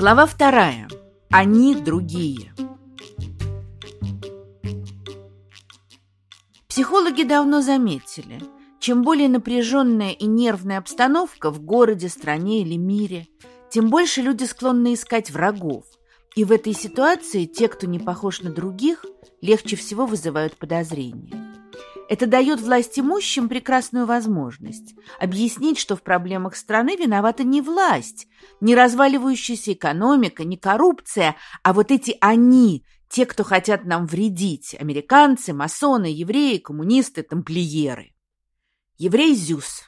Глава вторая. Они другие. Психологи давно заметили, чем более напряженная и нервная обстановка в городе, стране или мире, тем больше люди склонны искать врагов. И в этой ситуации те, кто не похож на других, легче всего вызывают подозрения. Это дает власть имущим прекрасную возможность объяснить, что в проблемах страны виновата не власть, не разваливающаяся экономика, не коррупция, а вот эти «они», те, кто хотят нам вредить, американцы, масоны, евреи, коммунисты, тамплиеры. Еврей Зюс.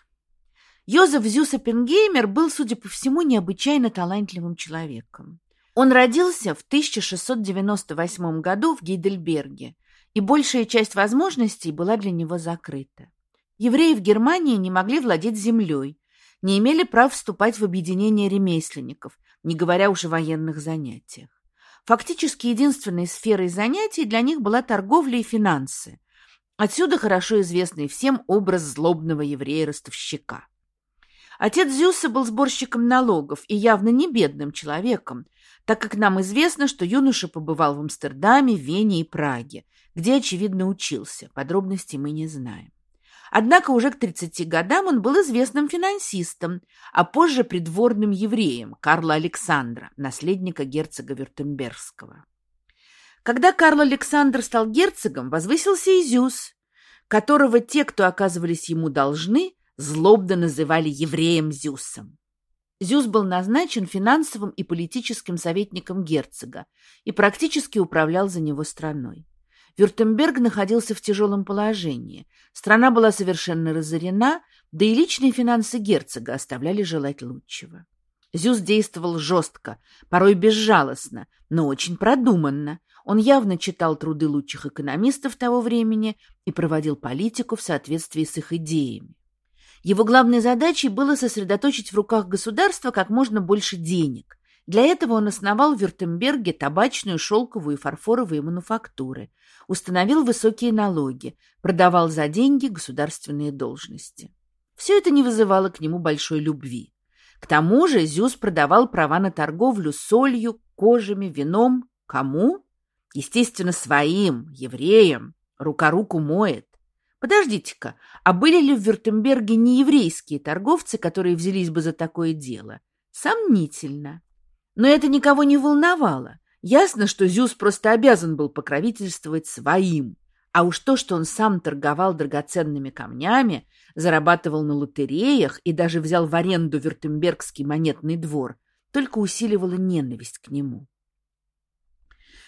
Йозеф Зюс Оппенгеймер был, судя по всему, необычайно талантливым человеком. Он родился в 1698 году в Гейдельберге и большая часть возможностей была для него закрыта. Евреи в Германии не могли владеть землей, не имели прав вступать в объединение ремесленников, не говоря уж о военных занятиях. Фактически единственной сферой занятий для них была торговля и финансы. Отсюда хорошо известный всем образ злобного еврея-ростовщика. Отец Зюса был сборщиком налогов и явно не бедным человеком, так как нам известно, что юноша побывал в Амстердаме, Вене и Праге, где, очевидно, учился. Подробностей мы не знаем. Однако уже к 30 годам он был известным финансистом, а позже придворным евреем Карла Александра, наследника герцога Вюртембергского. Когда Карл Александр стал герцогом, возвысился Изюс, которого те, кто оказывались ему должны, злобно называли евреем Зюсом. Зюс был назначен финансовым и политическим советником герцога и практически управлял за него страной. Вюртемберг находился в тяжелом положении. Страна была совершенно разорена, да и личные финансы герцога оставляли желать лучшего. Зюс действовал жестко, порой безжалостно, но очень продуманно. Он явно читал труды лучших экономистов того времени и проводил политику в соответствии с их идеями. Его главной задачей было сосредоточить в руках государства как можно больше денег. Для этого он основал в Вюртемберге табачную, шелковую и фарфоровые мануфактуры, установил высокие налоги, продавал за деньги государственные должности. Все это не вызывало к нему большой любви. К тому же Зюс продавал права на торговлю солью, кожами, вином. Кому? Естественно, своим, евреям. Рука руку моет. Подождите-ка, а были ли в Вюртемберге нееврейские торговцы, которые взялись бы за такое дело? Сомнительно. Но это никого не волновало. Ясно, что Зюс просто обязан был покровительствовать своим. А уж то, что он сам торговал драгоценными камнями, зарабатывал на лотереях и даже взял в аренду Вюртембергский монетный двор, только усиливало ненависть к нему.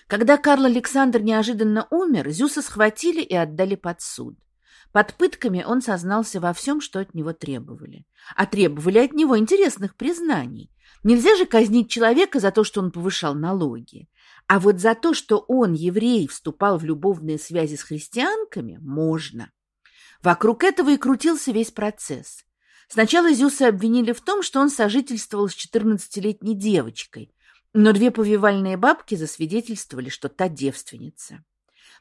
Когда Карл Александр неожиданно умер, Зюса схватили и отдали под суд. Под пытками он сознался во всем, что от него требовали. А требовали от него интересных признаний. Нельзя же казнить человека за то, что он повышал налоги. А вот за то, что он, еврей, вступал в любовные связи с христианками, можно. Вокруг этого и крутился весь процесс. Сначала Зюса обвинили в том, что он сожительствовал с 14-летней девочкой, но две повивальные бабки засвидетельствовали, что та девственница.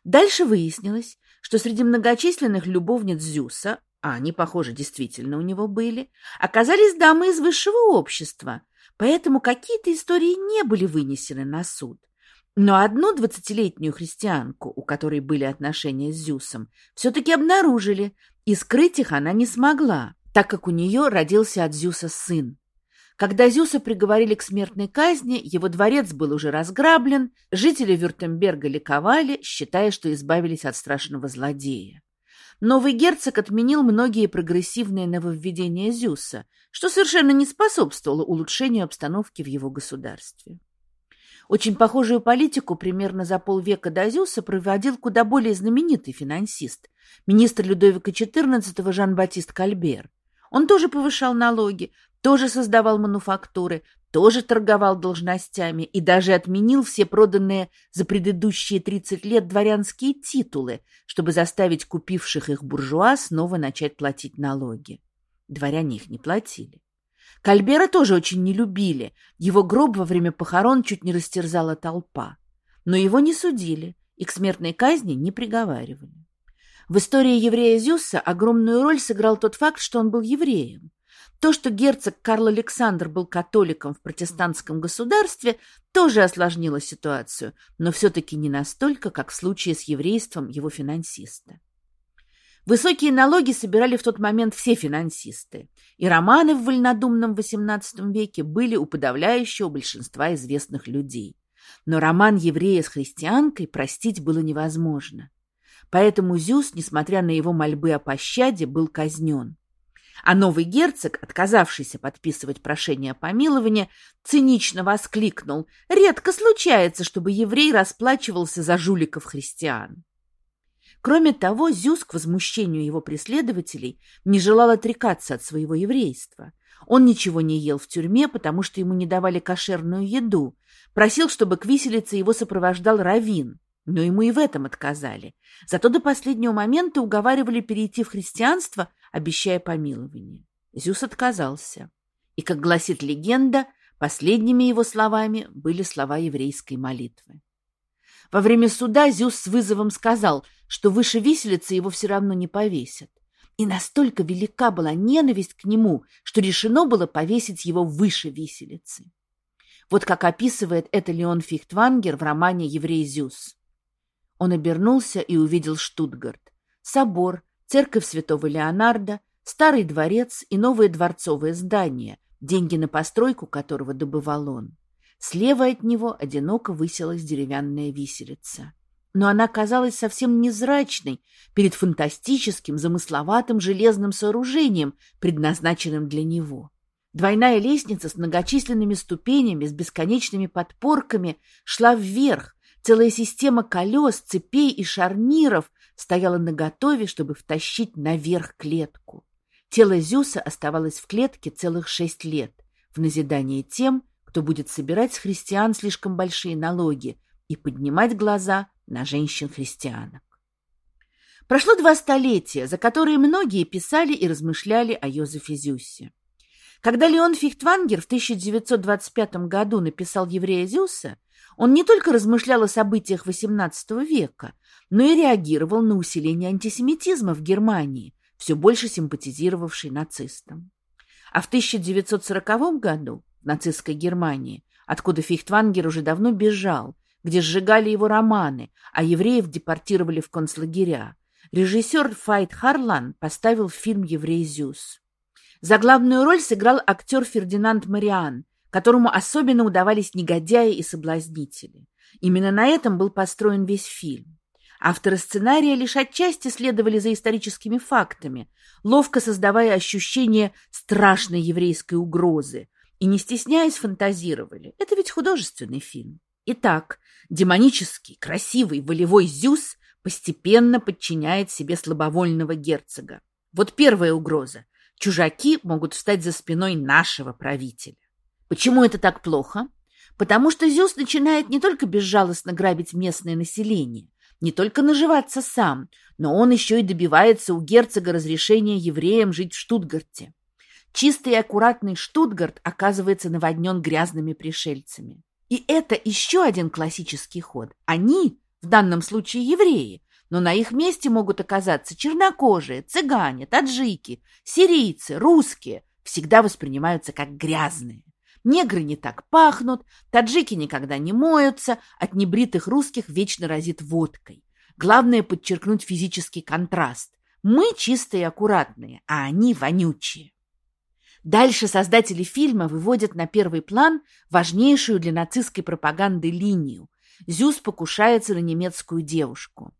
Дальше выяснилось, что среди многочисленных любовниц Зюса, а они, похоже, действительно у него были, оказались дамы из высшего общества – поэтому какие-то истории не были вынесены на суд. Но одну двадцатилетнюю христианку, у которой были отношения с Зюсом, все-таки обнаружили, и скрыть их она не смогла, так как у нее родился от Зюса сын. Когда Зюса приговорили к смертной казни, его дворец был уже разграблен, жители Вюртемберга ликовали, считая, что избавились от страшного злодея. Новый герцог отменил многие прогрессивные нововведения Зюса, что совершенно не способствовало улучшению обстановки в его государстве. Очень похожую политику примерно за полвека до Зюса проводил куда более знаменитый финансист, министр Людовика XIV Жан-Батист Кальбер. Он тоже повышал налоги, тоже создавал мануфактуры, тоже торговал должностями и даже отменил все проданные за предыдущие 30 лет дворянские титулы, чтобы заставить купивших их буржуа снова начать платить налоги. Дворяне их не платили. Кальбера тоже очень не любили. Его гроб во время похорон чуть не растерзала толпа. Но его не судили и к смертной казни не приговаривали. В истории еврея Зюса огромную роль сыграл тот факт, что он был евреем. То, что герцог Карл Александр был католиком в протестантском государстве, тоже осложнило ситуацию, но все-таки не настолько, как в случае с еврейством его финансиста. Высокие налоги собирали в тот момент все финансисты, и романы в вольнодумном XVIII веке были у подавляющего большинства известных людей. Но роман еврея с христианкой простить было невозможно. Поэтому Зюс, несмотря на его мольбы о пощаде, был казнен. А новый герцог, отказавшийся подписывать прошение о помиловании, цинично воскликнул «Редко случается, чтобы еврей расплачивался за жуликов христиан». Кроме того, Зюс, к возмущению его преследователей, не желал отрекаться от своего еврейства. Он ничего не ел в тюрьме, потому что ему не давали кошерную еду. Просил, чтобы к виселице его сопровождал раввин, но ему и в этом отказали. Зато до последнего момента уговаривали перейти в христианство, обещая помилование. Зюс отказался. И, как гласит легенда, последними его словами были слова еврейской молитвы. Во время суда Зюс с вызовом сказал, что выше виселицы его все равно не повесят. И настолько велика была ненависть к нему, что решено было повесить его выше виселицы. Вот как описывает это Леон Фихтвангер в романе «Еврей Зюс». Он обернулся и увидел Штутгарт. Собор, церковь святого Леонарда, старый дворец и новое дворцовое здание, деньги на постройку которого добывал он. Слева от него одиноко высилась деревянная виселица. Но она казалась совсем незрачной перед фантастическим, замысловатым железным сооружением, предназначенным для него. Двойная лестница с многочисленными ступенями, с бесконечными подпорками шла вверх, Целая система колес, цепей и шарниров стояла наготове, чтобы втащить наверх клетку. Тело Зюса оставалось в клетке целых шесть лет, в назидание тем, кто будет собирать с христиан слишком большие налоги и поднимать глаза на женщин-христианок. Прошло два столетия, за которые многие писали и размышляли о Йозефе Зюсе. Когда Леон Фихтвангер в 1925 году написал «Еврея Зюса», он не только размышлял о событиях XVIII века, но и реагировал на усиление антисемитизма в Германии, все больше симпатизировавшей нацистам. А в 1940 году в нацистской Германии, откуда Фихтвангер уже давно бежал, где сжигали его романы, а евреев депортировали в концлагеря, режиссер Файт Харлан поставил фильм «Еврей Зюс». За главную роль сыграл актер Фердинанд Мариан, которому особенно удавались негодяи и соблазнители. Именно на этом был построен весь фильм. Авторы сценария лишь отчасти следовали за историческими фактами, ловко создавая ощущение страшной еврейской угрозы, и, не стесняясь, фантазировали. Это ведь художественный фильм. Итак, демонический, красивый, волевой Зюс постепенно подчиняет себе слабовольного герцога. Вот первая угроза. Чужаки могут встать за спиной нашего правителя. Почему это так плохо? Потому что Зюс начинает не только безжалостно грабить местное население, не только наживаться сам, но он еще и добивается у герцога разрешения евреям жить в Штутгарте. Чистый и аккуратный Штутгарт оказывается наводнен грязными пришельцами. И это еще один классический ход. Они, в данном случае евреи, но на их месте могут оказаться чернокожие, цыгане, таджики, сирийцы, русские, всегда воспринимаются как грязные. Негры не так пахнут, таджики никогда не моются, от небритых русских вечно разит водкой. Главное подчеркнуть физический контраст. Мы чистые и аккуратные, а они вонючие. Дальше создатели фильма выводят на первый план важнейшую для нацистской пропаганды линию. Зюс покушается на немецкую девушку.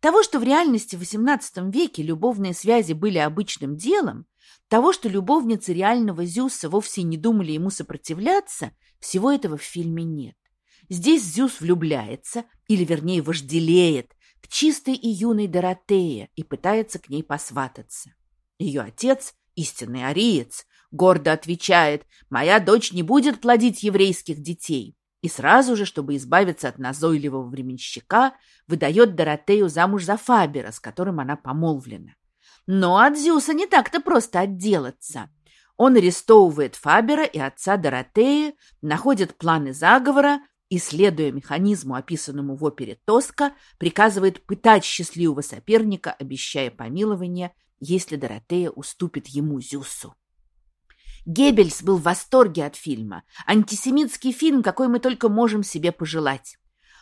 Того, что в реальности в XVIII веке любовные связи были обычным делом, того, что любовницы реального Зюса вовсе не думали ему сопротивляться, всего этого в фильме нет. Здесь Зюс влюбляется, или вернее вожделеет, в чистой и юной Доротее и пытается к ней посвататься. Ее отец, истинный ариец, гордо отвечает «Моя дочь не будет плодить еврейских детей» и сразу же, чтобы избавиться от назойливого временщика, выдает Доротею замуж за Фабера, с которым она помолвлена. Но от Зюса не так-то просто отделаться. Он арестовывает Фабера и отца Доротеи, находит планы заговора и, следуя механизму, описанному в опере «Тоска», приказывает пытать счастливого соперника, обещая помилование, если Доротея уступит ему Зюсу. Геббельс был в восторге от фильма. Антисемитский фильм, какой мы только можем себе пожелать.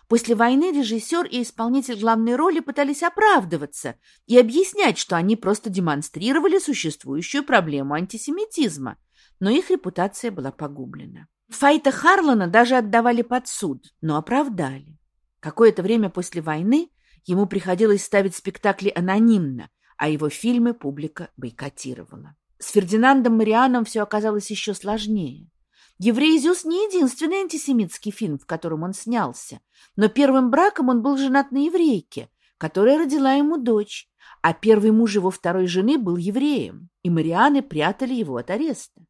После войны режиссер и исполнитель главной роли пытались оправдываться и объяснять, что они просто демонстрировали существующую проблему антисемитизма, но их репутация была погублена. Файта Харлана даже отдавали под суд, но оправдали. Какое-то время после войны ему приходилось ставить спектакли анонимно, а его фильмы публика бойкотировала. С Фердинандом Марианом все оказалось еще сложнее. «Еврей Зюс» не единственный антисемитский фильм, в котором он снялся, но первым браком он был женат на еврейке, которая родила ему дочь, а первый муж его второй жены был евреем, и Марианы прятали его от ареста.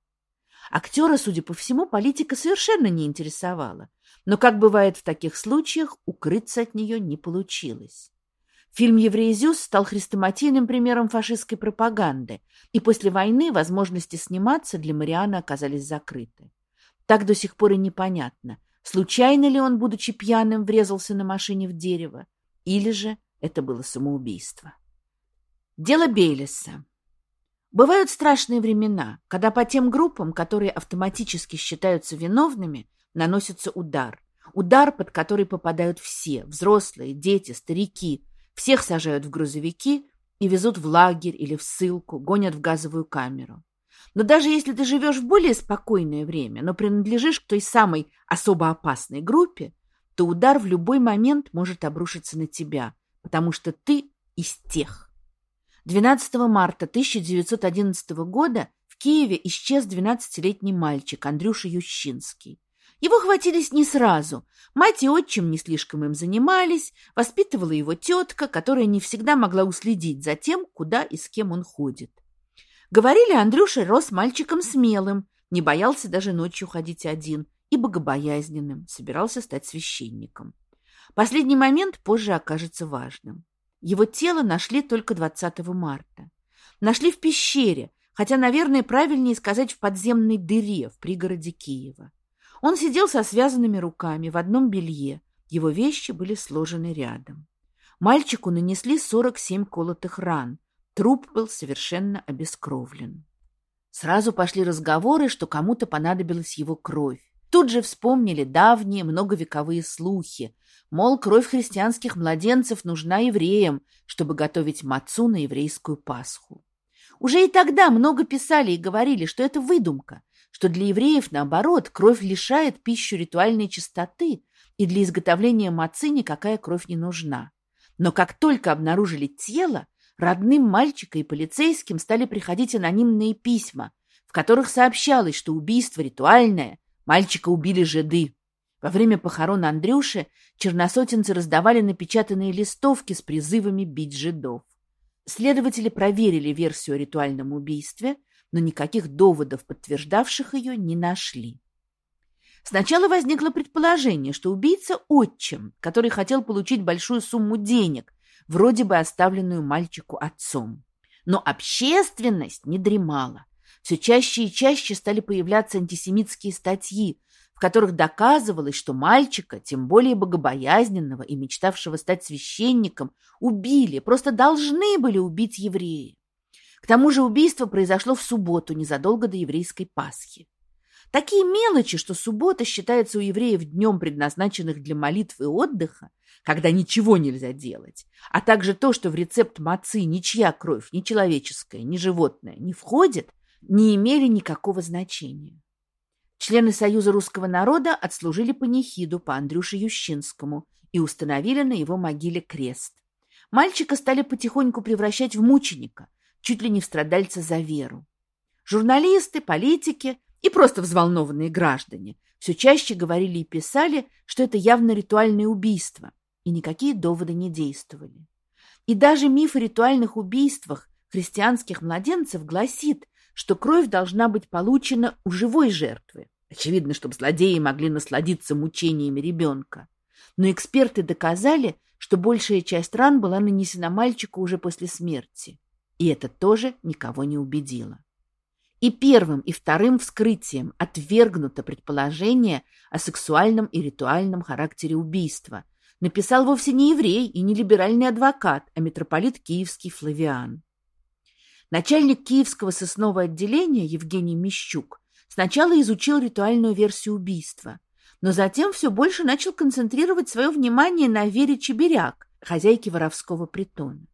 Актера, судя по всему, политика совершенно не интересовала, но, как бывает в таких случаях, укрыться от нее не получилось. Фильм «Еврей Зюс» стал хрестоматийным примером фашистской пропаганды, и после войны возможности сниматься для Марианы оказались закрыты. Так до сих пор и непонятно, случайно ли он, будучи пьяным, врезался на машине в дерево, или же это было самоубийство. Дело Бейлиса. Бывают страшные времена, когда по тем группам, которые автоматически считаются виновными, наносится удар. Удар, под который попадают все – взрослые, дети, старики. Всех сажают в грузовики и везут в лагерь или в ссылку, гонят в газовую камеру. Но даже если ты живешь в более спокойное время, но принадлежишь к той самой особо опасной группе, то удар в любой момент может обрушиться на тебя, потому что ты из тех. 12 марта 1911 года в Киеве исчез 12-летний мальчик Андрюша Ющинский. Его хватились не сразу. Мать и отчим не слишком им занимались, воспитывала его тетка, которая не всегда могла уследить за тем, куда и с кем он ходит. Говорили, Андрюша рос мальчиком смелым, не боялся даже ночью ходить один, и богобоязненным, собирался стать священником. Последний момент позже окажется важным. Его тело нашли только 20 марта. Нашли в пещере, хотя, наверное, правильнее сказать в подземной дыре в пригороде Киева. Он сидел со связанными руками в одном белье, его вещи были сложены рядом. Мальчику нанесли 47 колотых ран, Труп был совершенно обескровлен. Сразу пошли разговоры, что кому-то понадобилась его кровь. Тут же вспомнили давние многовековые слухи, мол, кровь христианских младенцев нужна евреям, чтобы готовить мацу на еврейскую Пасху. Уже и тогда много писали и говорили, что это выдумка, что для евреев, наоборот, кровь лишает пищу ритуальной чистоты, и для изготовления мацы никакая кровь не нужна. Но как только обнаружили тело, родным мальчика и полицейским стали приходить анонимные письма, в которых сообщалось, что убийство ритуальное, мальчика убили жиды. Во время похорон Андрюши черносотенцы раздавали напечатанные листовки с призывами бить жидов. Следователи проверили версию о ритуальном убийстве, но никаких доводов, подтверждавших ее, не нашли. Сначала возникло предположение, что убийца – отчим, который хотел получить большую сумму денег вроде бы оставленную мальчику отцом. Но общественность не дремала. Все чаще и чаще стали появляться антисемитские статьи, в которых доказывалось, что мальчика, тем более богобоязненного и мечтавшего стать священником, убили, просто должны были убить евреи. К тому же убийство произошло в субботу, незадолго до еврейской Пасхи. Такие мелочи, что суббота считается у евреев днем, предназначенных для молитв и отдыха, когда ничего нельзя делать, а также то, что в рецепт мацы ничья кровь, ни человеческая, ни животная, не входит, не имели никакого значения. Члены Союза русского народа отслужили панихиду по Андрюше Ющинскому и установили на его могиле крест. Мальчика стали потихоньку превращать в мученика, чуть ли не в страдальца за веру. Журналисты, политики и просто взволнованные граждане все чаще говорили и писали, что это явно ритуальное убийство, и никакие доводы не действовали. И даже миф о ритуальных убийствах христианских младенцев гласит, что кровь должна быть получена у живой жертвы. Очевидно, чтобы злодеи могли насладиться мучениями ребенка. Но эксперты доказали, что большая часть ран была нанесена мальчику уже после смерти. И это тоже никого не убедило. И первым, и вторым вскрытием отвергнуто предположение о сексуальном и ритуальном характере убийства, написал вовсе не еврей и не либеральный адвокат, а митрополит киевский Флавиан. Начальник Киевского соснового отделения Евгений Мищук Сначала изучил ритуальную версию убийства, но затем все больше начал концентрировать свое внимание на Вере Чеберяк, хозяйке воровского притона.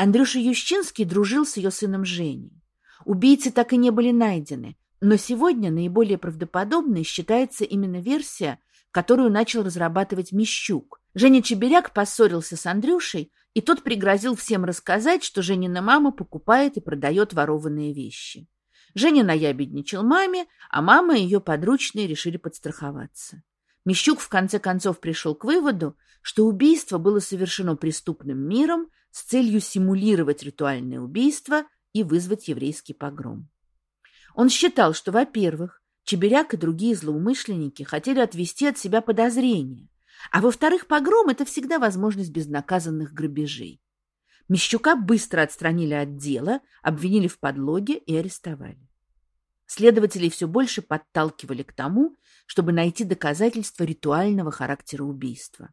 Андрюша Ющинский дружил с ее сыном Женей. Убийцы так и не были найдены, но сегодня наиболее правдоподобной считается именно версия, которую начал разрабатывать Мещук. Женя Чеберяк поссорился с Андрюшей, и тот пригрозил всем рассказать, что Женина мама покупает и продает ворованные вещи. Женя наябедничал маме, а мама и ее подручные решили подстраховаться. Мещук в конце концов пришел к выводу, что убийство было совершено преступным миром с целью симулировать ритуальное убийство и вызвать еврейский погром. Он считал, что, во-первых, Чебиряк и другие злоумышленники хотели отвести от себя подозрения, а во-вторых, погром – это всегда возможность безнаказанных грабежей. Мещука быстро отстранили от дела, обвинили в подлоге и арестовали. Следователей все больше подталкивали к тому, чтобы найти доказательства ритуального характера убийства.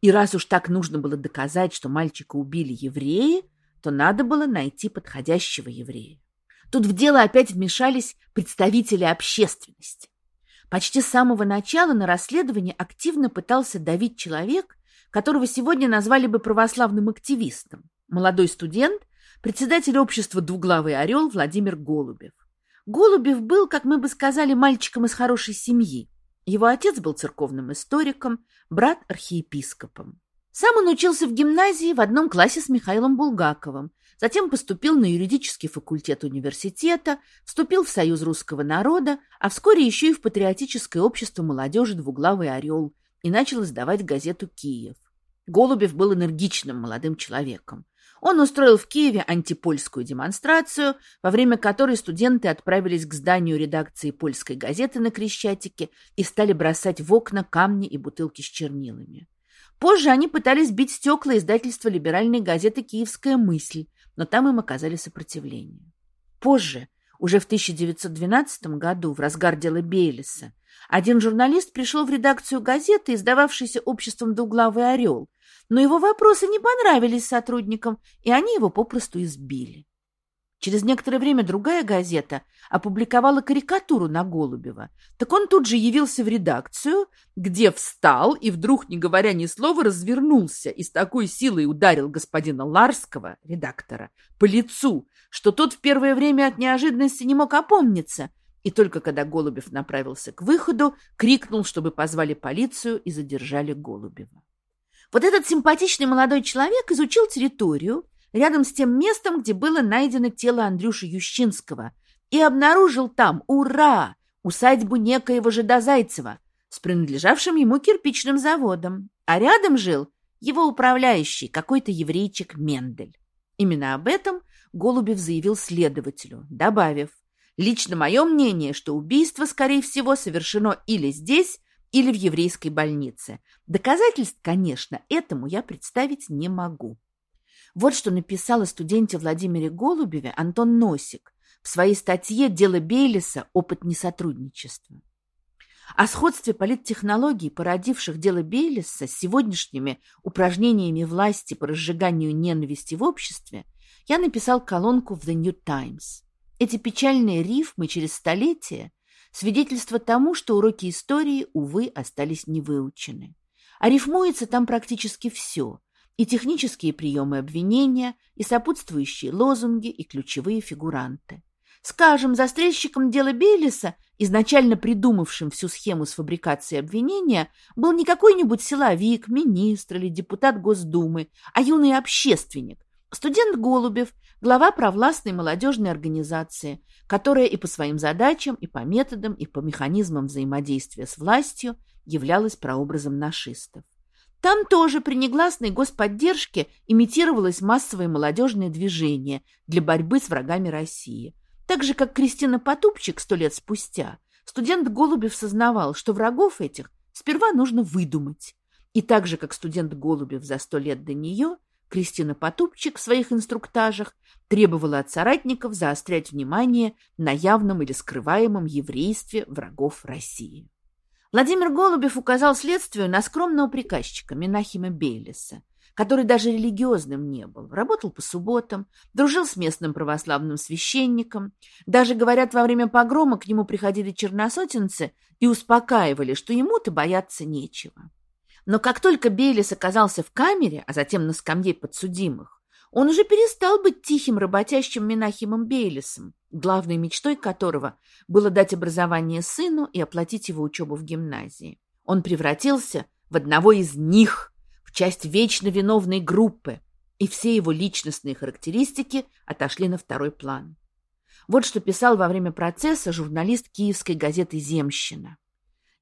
И раз уж так нужно было доказать, что мальчика убили евреи, то надо было найти подходящего еврея. Тут в дело опять вмешались представители общественности. Почти с самого начала на расследование активно пытался давить человек, которого сегодня назвали бы православным активистом, молодой студент, председатель общества «Двуглавый орел» Владимир Голубев. Голубев был, как мы бы сказали, мальчиком из хорошей семьи. Его отец был церковным историком, брат – архиепископом. Сам он учился в гимназии в одном классе с Михаилом Булгаковым, затем поступил на юридический факультет университета, вступил в Союз русского народа, а вскоре еще и в патриотическое общество молодежи «Двуглавый орел» и начал издавать газету «Киев». Голубев был энергичным молодым человеком. Он устроил в Киеве антипольскую демонстрацию, во время которой студенты отправились к зданию редакции польской газеты на Крещатике и стали бросать в окна камни и бутылки с чернилами. Позже они пытались бить стекла издательства либеральной газеты «Киевская мысль», но там им оказали сопротивление. Позже, уже в 1912 году, в разгар дела Бейлиса, один журналист пришел в редакцию газеты, издававшейся обществом «Двуглавый орел», но его вопросы не понравились сотрудникам, и они его попросту избили. Через некоторое время другая газета опубликовала карикатуру на Голубева. Так он тут же явился в редакцию, где встал и вдруг, не говоря ни слова, развернулся и с такой силой ударил господина Ларского, редактора, по лицу, что тот в первое время от неожиданности не мог опомниться, и только когда Голубев направился к выходу, крикнул, чтобы позвали полицию и задержали Голубева. Вот этот симпатичный молодой человек изучил территорию, рядом с тем местом, где было найдено тело Андрюши Ющинского, и обнаружил там, ура, усадьбу некоего Жида Зайцева с принадлежавшим ему кирпичным заводом, а рядом жил его управляющий, какой-то еврейчик Мендель. Именно об этом Голубев заявил следователю, добавив, «Лично мое мнение, что убийство, скорее всего, совершено или здесь, или в еврейской больнице. Доказательств, конечно, этому я представить не могу». Вот что написал студенте Владимире Голубеве Антон Носик в своей статье «Дело Бейлиса. Опыт несотрудничества». О сходстве политтехнологий, породивших дело Бейлиса с сегодняшними упражнениями власти по разжиганию ненависти в обществе, я написал колонку в The New Times. Эти печальные рифмы через столетия свидетельство тому, что уроки истории, увы, остались невыучены. А рифмуется там практически все, и технические приемы обвинения, и сопутствующие лозунги, и ключевые фигуранты. Скажем, застрельщиком дела Бейлиса, изначально придумавшим всю схему с фабрикацией обвинения, был не какой-нибудь силовик, министр или депутат Госдумы, а юный общественник, студент Голубев, глава провластной молодежной организации, которая и по своим задачам, и по методам, и по механизмам взаимодействия с властью являлась прообразом нашистов. Там тоже при негласной господдержке имитировалось массовое молодежное движение для борьбы с врагами России. Так же, как Кристина Потупчик сто лет спустя, студент Голубев сознавал, что врагов этих сперва нужно выдумать. И так же, как студент Голубев за сто лет до нее, Кристина Потупчик в своих инструктажах требовала от соратников заострять внимание на явном или скрываемом еврействе врагов России. Владимир Голубев указал следствию на скромного приказчика Менахима Бейлиса, который даже религиозным не был, работал по субботам, дружил с местным православным священником. Даже, говорят, во время погрома к нему приходили черносотенцы и успокаивали, что ему-то бояться нечего. Но как только Бейлис оказался в камере, а затем на скамье подсудимых, он уже перестал быть тихим работящим Менахимом Бейлисом, главной мечтой которого было дать образование сыну и оплатить его учебу в гимназии. Он превратился в одного из них, в часть вечно виновной группы, и все его личностные характеристики отошли на второй план. Вот что писал во время процесса журналист киевской газеты «Земщина».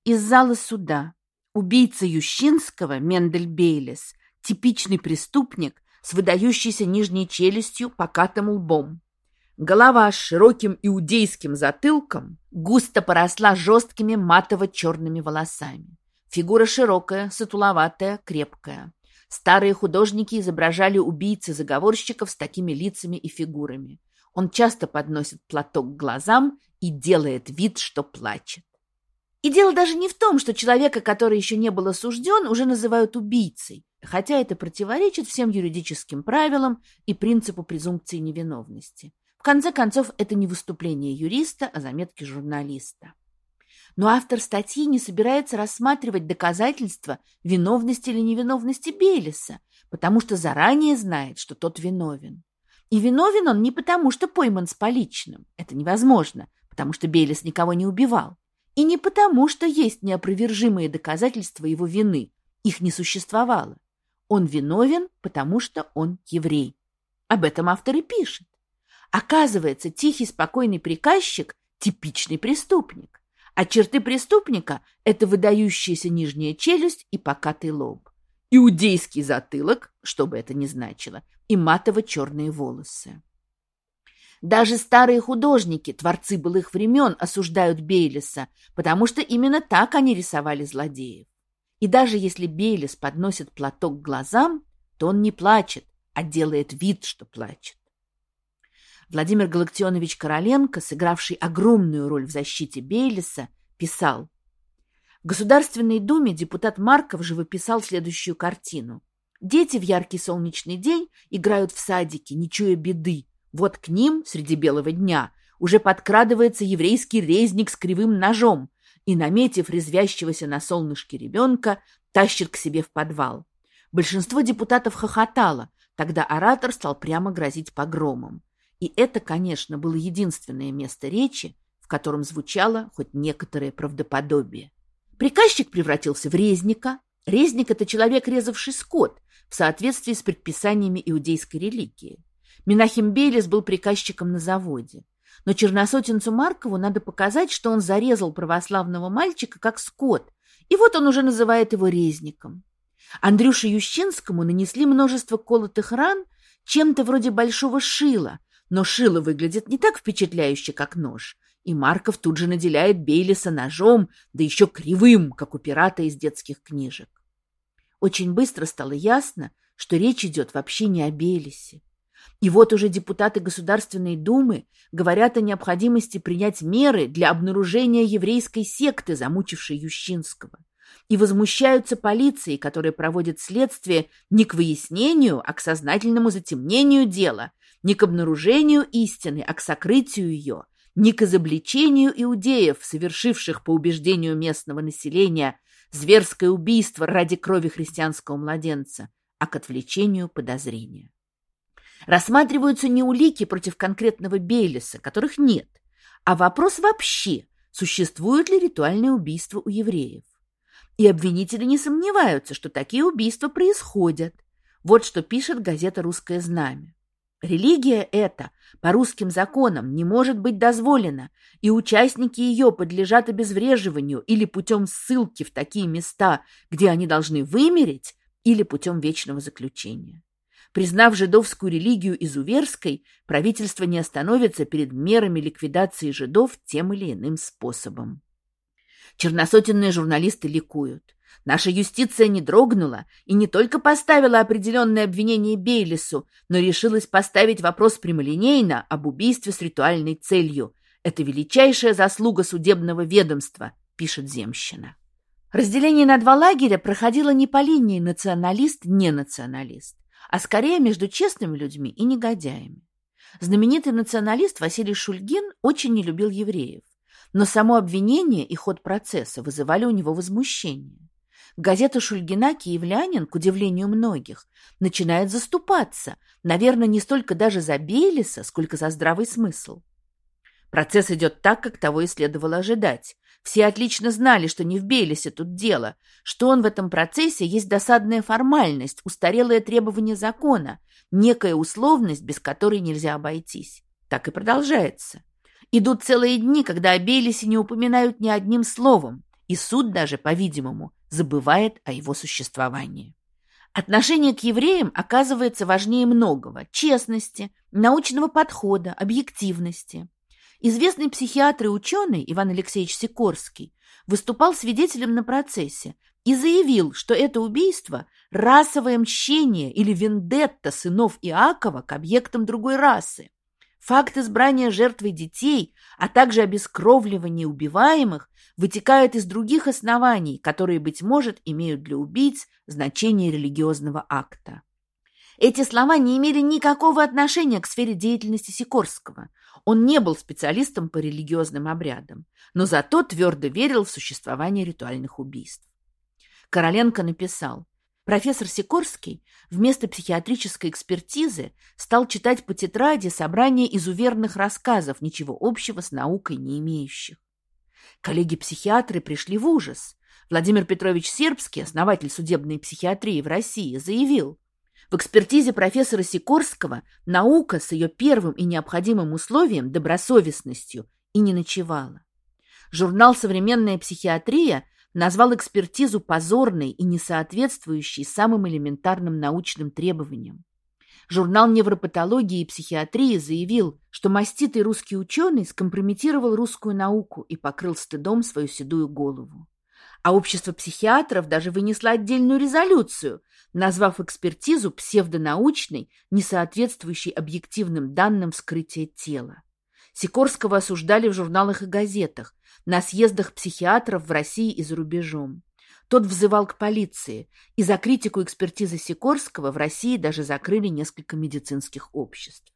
Из зала суда Убийца Ющинского, Мендель Бейлес, типичный преступник с выдающейся нижней челюстью, покатым лбом. Голова с широким иудейским затылком густо поросла жесткими матово-черными волосами. Фигура широкая, сутуловатая, крепкая. Старые художники изображали убийцы-заговорщиков с такими лицами и фигурами. Он часто подносит платок к глазам и делает вид, что плачет. И дело даже не в том, что человека, который еще не был осужден, уже называют убийцей, хотя это противоречит всем юридическим правилам и принципу презумпции невиновности. В конце концов, это не выступление юриста, а заметки журналиста. Но автор статьи не собирается рассматривать доказательства виновности или невиновности Бейлиса, потому что заранее знает, что тот виновен. И виновен он не потому, что пойман с поличным. Это невозможно, потому что Бейлис никого не убивал. И не потому, что есть неопровержимые доказательства его вины. Их не существовало. Он виновен, потому что он еврей. Об этом автор и пишет. Оказывается, тихий, спокойный приказчик – типичный преступник. А черты преступника – это выдающаяся нижняя челюсть и покатый лоб. Иудейский затылок, что бы это ни значило, и матово-черные волосы. Даже старые художники, творцы былых времен, осуждают Бейлиса, потому что именно так они рисовали злодеев. И даже если Бейлис подносит платок к глазам, то он не плачет, а делает вид, что плачет. Владимир Галактионович Короленко, сыгравший огромную роль в защите Бейлиса, писал В Государственной Думе депутат Марков живописал следующую картину. Дети в яркий солнечный день играют в садике, не чуя беды, вот к ним среди белого дня уже подкрадывается еврейский резник с кривым ножом и, наметив резвящегося на солнышке ребенка, тащит к себе в подвал. Большинство депутатов хохотало, тогда оратор стал прямо грозить погромом. И это, конечно, было единственное место речи, в котором звучало хоть некоторое правдоподобие. Приказчик превратился в резника. Резник – это человек, резавший скот, в соответствии с предписаниями иудейской религии. Минахим Бейлис был приказчиком на заводе. Но черносотенцу Маркову надо показать, что он зарезал православного мальчика как скот, и вот он уже называет его резником. Андрюше Ющинскому нанесли множество колотых ран, чем-то вроде большого шила, но шило выглядит не так впечатляюще, как нож, и Марков тут же наделяет Бейлиса ножом, да еще кривым, как у пирата из детских книжек. Очень быстро стало ясно, что речь идет вообще не о Бейлисе. И вот уже депутаты Государственной Думы говорят о необходимости принять меры для обнаружения еврейской секты, замучившей Ющинского. И возмущаются полицией, которая проводит следствие не к выяснению, а к сознательному затемнению дела, не к обнаружению истины, а к сокрытию ее, не к изобличению иудеев, совершивших, по убеждению местного населения, зверское убийство ради крови христианского младенца, а к отвлечению подозрения. Рассматриваются не улики против конкретного Бейлиса, которых нет, а вопрос вообще, существуют ли ритуальные убийства у евреев. И обвинители не сомневаются, что такие убийства происходят. Вот что пишет газета «Русское знамя». Религия эта по русским законам не может быть дозволена, и участники ее подлежат обезвреживанию или путем ссылки в такие места, где они должны вымереть, или путем вечного заключения. Признав жидовскую религию изуверской, правительство не остановится перед мерами ликвидации жидов тем или иным способом. Черносотенные журналисты ликуют. Наша юстиция не дрогнула и не только поставила определенное обвинение Бейлису, но решилась поставить вопрос прямолинейно об убийстве с ритуальной целью. Это величайшая заслуга судебного ведомства, пишет Земщина. Разделение на два лагеря проходило не по линии националист-ненационалист, а скорее между честными людьми и негодяями. Знаменитый националист Василий Шульгин очень не любил евреев, но само обвинение и ход процесса вызывали у него возмущение. Газета Шульгина «Киевлянин», к удивлению многих, начинает заступаться, наверное, не столько даже за Бейлиса, сколько за здравый смысл. Процесс идет так, как того и следовало ожидать. Все отлично знали, что не в Бейлисе тут дело, что он в этом процессе есть досадная формальность, устарелое требование закона, некая условность, без которой нельзя обойтись. Так и продолжается. Идут целые дни, когда о Бейлисе не упоминают ни одним словом, и суд даже, по-видимому, забывает о его существовании. Отношение к евреям оказывается важнее многого – честности, научного подхода, объективности. Известный психиатр и ученый Иван Алексеевич Сикорский выступал свидетелем на процессе и заявил, что это убийство – расовое мщение или вендетта сынов Иакова к объектам другой расы. Факт избрания жертвой детей, а также обескровливания убиваемых вытекает из других оснований, которые, быть может, имеют для убийц значение религиозного акта. Эти слова не имели никакого отношения к сфере деятельности Сикорского. Он не был специалистом по религиозным обрядам, но зато твердо верил в существование ритуальных убийств. Короленко написал, профессор Сикорский вместо психиатрической экспертизы стал читать по тетради собрание изуверных рассказов, ничего общего с наукой не имеющих. Коллеги-психиатры пришли в ужас. Владимир Петрович Сербский, основатель судебной психиатрии в России, заявил, в экспертизе профессора Сикорского наука с ее первым и необходимым условием – добросовестностью и не ночевала. Журнал «Современная психиатрия» назвал экспертизу позорной и несоответствующей самым элементарным научным требованиям. Журнал невропатологии и психиатрии заявил, что маститый русский ученый скомпрометировал русскую науку и покрыл стыдом свою седую голову. А общество психиатров даже вынесло отдельную резолюцию, назвав экспертизу псевдонаучной, несоответствующей объективным данным вскрытия тела. Сикорского осуждали в журналах и газетах, на съездах психиатров в России и за рубежом. Тот взывал к полиции, и за критику экспертизы Сикорского в России даже закрыли несколько медицинских обществ.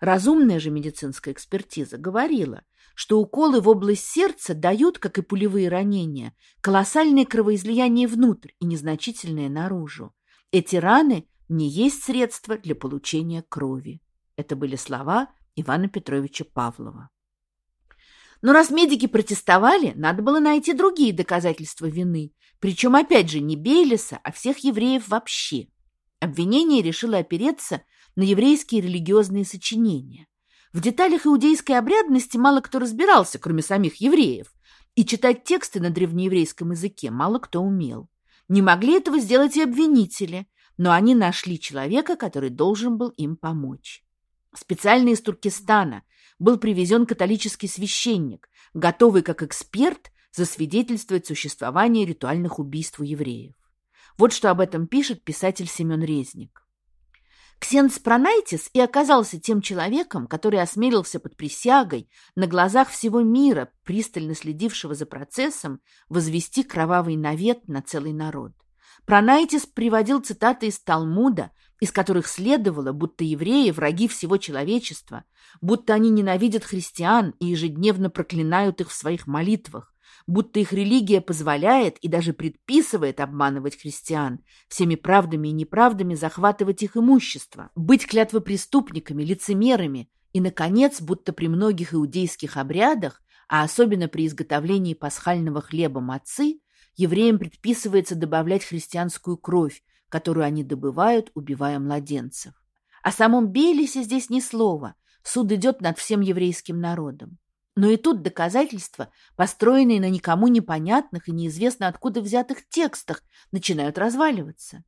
Разумная же медицинская экспертиза говорила, что уколы в область сердца дают, как и пулевые ранения, колоссальное кровоизлияние внутрь и незначительное наружу. Эти раны не есть средство для получения крови. Это были слова Ивана Петровича Павлова. Но раз медики протестовали, надо было найти другие доказательства вины, причем, опять же, не Бейлиса, а всех евреев вообще. Обвинение решило опереться на еврейские религиозные сочинения. В деталях иудейской обрядности мало кто разбирался, кроме самих евреев, и читать тексты на древнееврейском языке мало кто умел. Не могли этого сделать и обвинители, но они нашли человека, который должен был им помочь. Специально из Туркестана был привезен католический священник, готовый как эксперт засвидетельствовать существование ритуальных убийств у евреев. Вот что об этом пишет писатель Семен Резник. Ксенс Пронайтис и оказался тем человеком, который осмелился под присягой на глазах всего мира, пристально следившего за процессом, возвести кровавый навет на целый народ. Пронайтис приводил цитаты из Талмуда, из которых следовало, будто евреи – враги всего человечества, будто они ненавидят христиан и ежедневно проклинают их в своих молитвах, будто их религия позволяет и даже предписывает обманывать христиан, всеми правдами и неправдами захватывать их имущество, быть клятвопреступниками, лицемерами и, наконец, будто при многих иудейских обрядах, а особенно при изготовлении пасхального хлеба мацы, евреям предписывается добавлять христианскую кровь, которую они добывают, убивая младенцев. О самом Бейлисе здесь ни слова. Суд идет над всем еврейским народом. Но и тут доказательства, построенные на никому непонятных и неизвестно откуда взятых текстах, начинают разваливаться.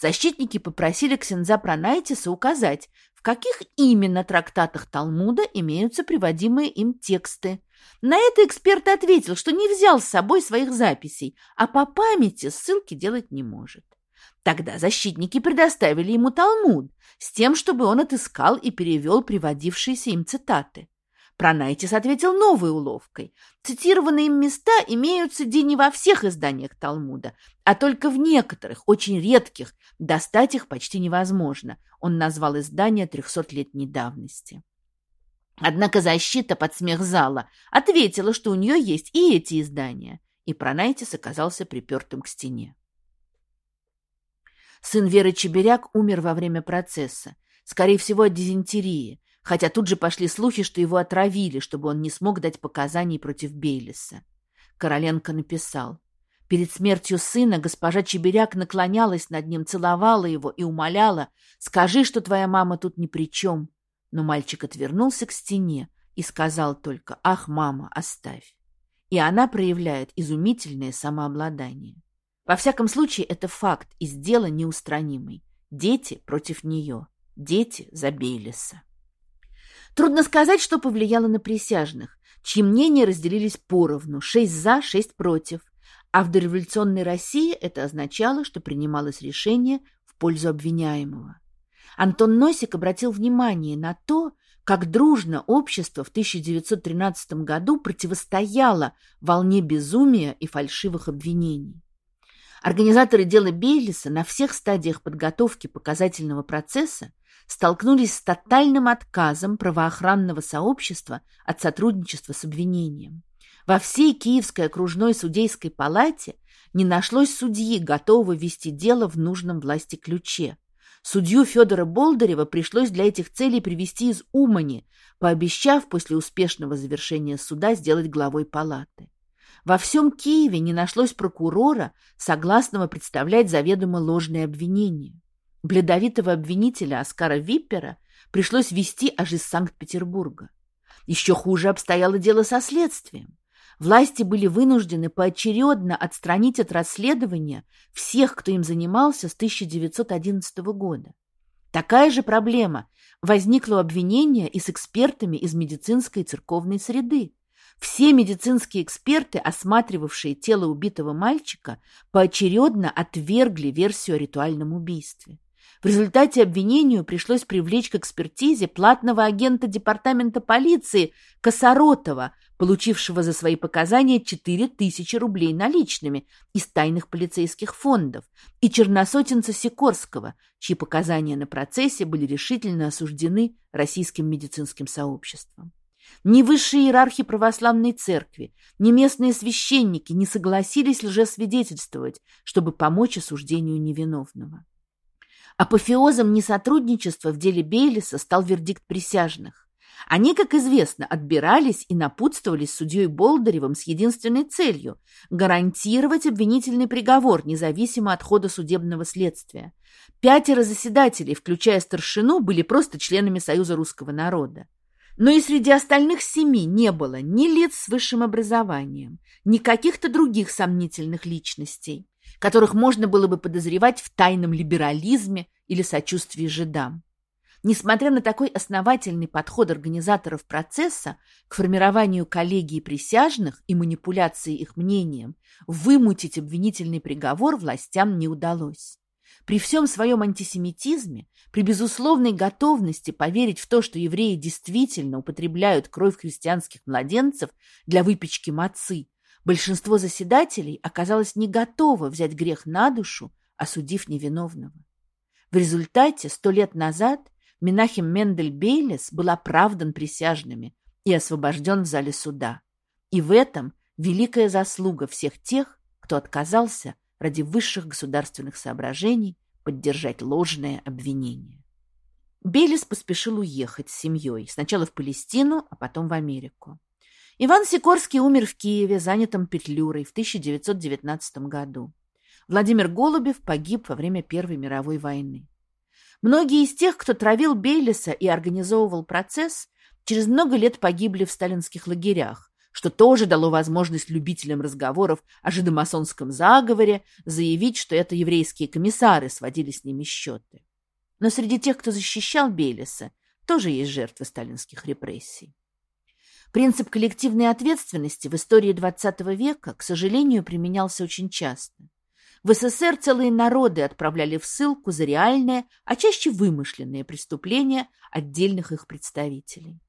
Защитники попросили Ксенза Пронайтиса указать, в каких именно трактатах Талмуда имеются приводимые им тексты. На это эксперт ответил, что не взял с собой своих записей, а по памяти ссылки делать не может. Тогда защитники предоставили ему Талмуд с тем, чтобы он отыскал и перевел приводившиеся им цитаты. Пронайтис ответил новой уловкой. Цитированные им места имеются где не во всех изданиях Талмуда, а только в некоторых, очень редких. Достать их почти невозможно. Он назвал издание трехсотлетней давности. Однако защита под смех зала ответила, что у нее есть и эти издания, и Пронайтис оказался припертым к стене. Сын Веры Чеберяк умер во время процесса, скорее всего, от дизентерии, хотя тут же пошли слухи, что его отравили, чтобы он не смог дать показаний против Бейлиса. Короленко написал. Перед смертью сына госпожа Чеберяк наклонялась над ним, целовала его и умоляла, «Скажи, что твоя мама тут ни при чем». Но мальчик отвернулся к стене и сказал только «Ах, мама, оставь». И она проявляет изумительное самообладание. Во всяком случае, это факт из дела неустранимый. Дети против нее. Дети за Бейлиса. Трудно сказать, что повлияло на присяжных, чьи мнения разделились поровну, шесть за, шесть против. А в дореволюционной России это означало, что принималось решение в пользу обвиняемого. Антон Носик обратил внимание на то, как дружно общество в 1913 году противостояло волне безумия и фальшивых обвинений. Организаторы дела Бейлиса на всех стадиях подготовки показательного процесса столкнулись с тотальным отказом правоохранного сообщества от сотрудничества с обвинением. Во всей Киевской окружной судейской палате не нашлось судьи, готового вести дело в нужном власти ключе. Судью Федора Болдырева пришлось для этих целей привести из Умани, пообещав после успешного завершения суда сделать главой палаты. Во всем Киеве не нашлось прокурора, согласного представлять заведомо ложные обвинения. Бледовитого обвинителя Оскара Виппера пришлось вести аж из Санкт-Петербурга. Еще хуже обстояло дело со следствием. Власти были вынуждены поочередно отстранить от расследования всех, кто им занимался с 1911 года. Такая же проблема возникла у обвинения и с экспертами из медицинской и церковной среды. Все медицинские эксперты, осматривавшие тело убитого мальчика, поочередно отвергли версию о ритуальном убийстве. В результате обвинению пришлось привлечь к экспертизе платного агента департамента полиции Косоротова, получившего за свои показания 4000 рублей наличными из тайных полицейских фондов, и черносотенца Сикорского, чьи показания на процессе были решительно осуждены российским медицинским сообществом. Ни высшие иерархи православной церкви, ни местные священники не согласились лжесвидетельствовать, чтобы помочь осуждению невиновного. Апофеозом несотрудничества в деле Бейлиса стал вердикт присяжных. Они, как известно, отбирались и напутствовались судьей Болдыревым с единственной целью – гарантировать обвинительный приговор, независимо от хода судебного следствия. Пятеро заседателей, включая старшину, были просто членами Союза русского народа. Но и среди остальных семи не было ни лиц с высшим образованием, ни каких-то других сомнительных личностей, которых можно было бы подозревать в тайном либерализме или сочувствии жидам. Несмотря на такой основательный подход организаторов процесса к формированию коллегии присяжных и манипуляции их мнением, вымутить обвинительный приговор властям не удалось. При всем своем антисемитизме, при безусловной готовности поверить в то, что евреи действительно употребляют кровь христианских младенцев для выпечки мацы, большинство заседателей оказалось не готово взять грех на душу, осудив невиновного. В результате сто лет назад Менахим Мендель Бейлес был оправдан присяжными и освобожден в зале суда. И в этом великая заслуга всех тех, кто отказался ради высших государственных соображений поддержать ложное обвинение. Белис поспешил уехать с семьей, сначала в Палестину, а потом в Америку. Иван Сикорский умер в Киеве, занятом Петлюрой, в 1919 году. Владимир Голубев погиб во время Первой мировой войны. Многие из тех, кто травил Бейлиса и организовывал процесс, через много лет погибли в сталинских лагерях, что тоже дало возможность любителям разговоров о жидомасонском заговоре заявить, что это еврейские комиссары сводили с ними счеты. Но среди тех, кто защищал Бейлиса, тоже есть жертвы сталинских репрессий. Принцип коллективной ответственности в истории XX века, к сожалению, применялся очень часто. В СССР целые народы отправляли в ссылку за реальные, а чаще вымышленные преступления отдельных их представителей.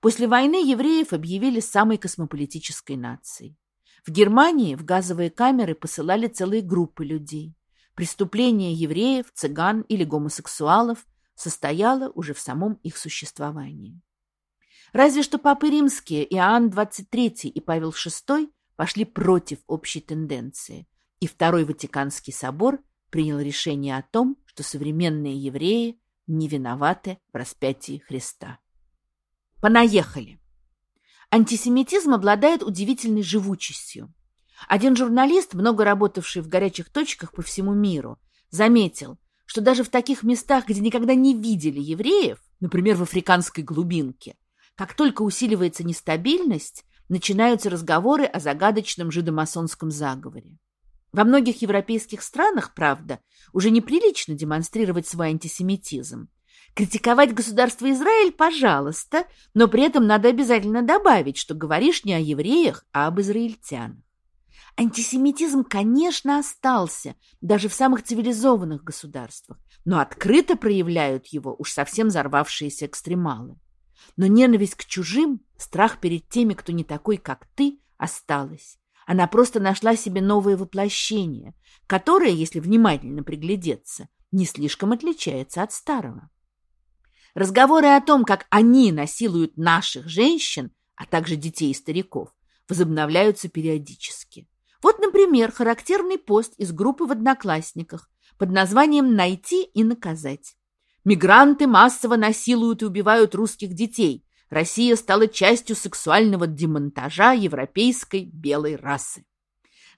После войны евреев объявили самой космополитической нацией. В Германии в газовые камеры посылали целые группы людей. Преступление евреев, цыган или гомосексуалов состояло уже в самом их существовании. Разве что папы римские Иоанн XXIII и Павел VI пошли против общей тенденции, и Второй Ватиканский собор принял решение о том, что современные евреи не виноваты в распятии Христа. Понаехали! Антисемитизм обладает удивительной живучестью. Один журналист, много работавший в горячих точках по всему миру, заметил, что даже в таких местах, где никогда не видели евреев, например, в африканской глубинке, как только усиливается нестабильность, начинаются разговоры о загадочном жидомасонском заговоре. Во многих европейских странах, правда, уже неприлично демонстрировать свой антисемитизм. Критиковать государство Израиль, пожалуйста, но при этом надо обязательно добавить, что говоришь не о евреях, а об израильтянах. Антисемитизм, конечно, остался даже в самых цивилизованных государствах, но открыто проявляют его уж совсем взорвавшиеся экстремалы. Но ненависть к чужим, страх перед теми, кто не такой, как ты, осталась. Она просто нашла себе новое воплощение, которое, если внимательно приглядеться, не слишком отличается от старого. Разговоры о том, как они насилуют наших женщин, а также детей и стариков, возобновляются периодически. Вот, например, характерный пост из группы в «Одноклассниках» под названием «Найти и наказать». Мигранты массово насилуют и убивают русских детей. Россия стала частью сексуального демонтажа европейской белой расы.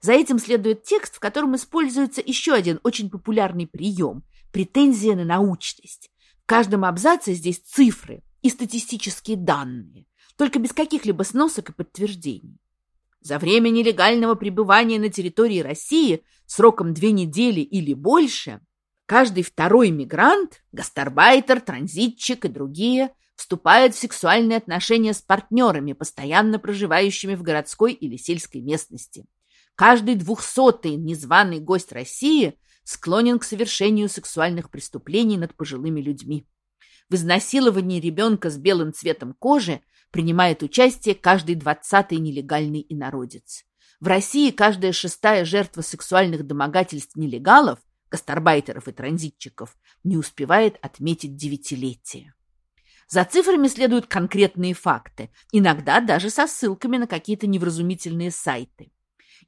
За этим следует текст, в котором используется еще один очень популярный прием – претензия на научность. В каждом абзаце здесь цифры и статистические данные, только без каких-либо сносок и подтверждений. За время нелегального пребывания на территории России сроком две недели или больше Каждый второй мигрант, гастарбайтер, транзитчик и другие вступают в сексуальные отношения с партнерами, постоянно проживающими в городской или сельской местности. Каждый двухсотый незваный гость России склонен к совершению сексуальных преступлений над пожилыми людьми. В изнасиловании ребенка с белым цветом кожи принимает участие каждый двадцатый нелегальный инородец. В России каждая шестая жертва сексуальных домогательств нелегалов гастарбайтеров и транзитчиков, не успевает отметить девятилетие. За цифрами следуют конкретные факты, иногда даже со ссылками на какие-то невразумительные сайты.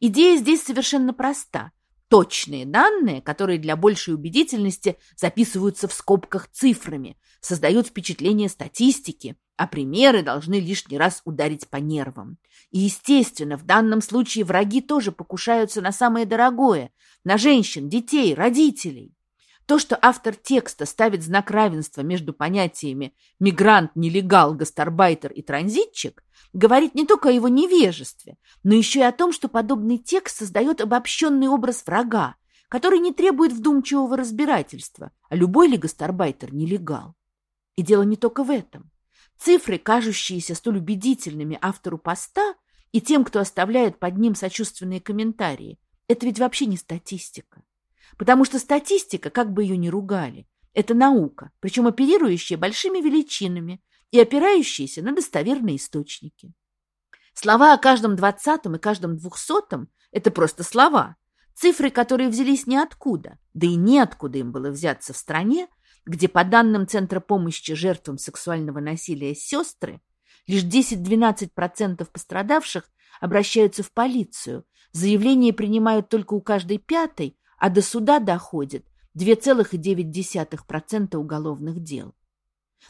Идея здесь совершенно проста. Точные данные, которые для большей убедительности записываются в скобках цифрами, создают впечатление статистики, а примеры должны лишний раз ударить по нервам. И, естественно, в данном случае враги тоже покушаются на самое дорогое, на женщин, детей, родителей. То, что автор текста ставит знак равенства между понятиями «мигрант», «нелегал», «гастарбайтер» и «транзитчик», говорит не только о его невежестве, но еще и о том, что подобный текст создает обобщенный образ врага, который не требует вдумчивого разбирательства, а любой ли гастарбайтер нелегал. И дело не только в этом. Цифры, кажущиеся столь убедительными автору поста и тем, кто оставляет под ним сочувственные комментарии, это ведь вообще не статистика. Потому что статистика, как бы ее ни ругали, это наука, причем оперирующая большими величинами и опирающаяся на достоверные источники. Слова о каждом двадцатом и каждом двухсотом – это просто слова, цифры, которые взялись ниоткуда, да и неоткуда им было взяться в стране, где, по данным Центра помощи жертвам сексуального насилия «Сестры», лишь 10-12% пострадавших обращаются в полицию, Заявления принимают только у каждой пятой, а до суда доходит 2,9% уголовных дел.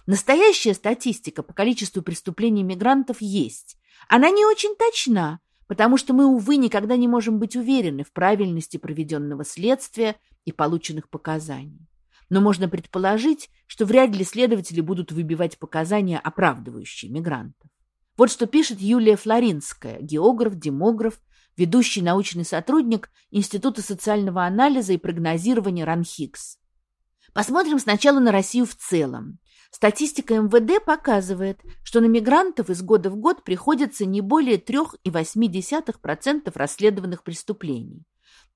Настоящая статистика по количеству преступлений мигрантов есть. Она не очень точна, потому что мы, увы, никогда не можем быть уверены в правильности проведенного следствия и полученных показаний. Но можно предположить, что вряд ли следователи будут выбивать показания, оправдывающие мигрантов. Вот что пишет Юлия Флоринская, географ, демограф, ведущий научный сотрудник Института социального анализа и прогнозирования РАНХИКС. Посмотрим сначала на Россию в целом. Статистика МВД показывает, что на мигрантов из года в год приходится не более 3,8% расследованных преступлений.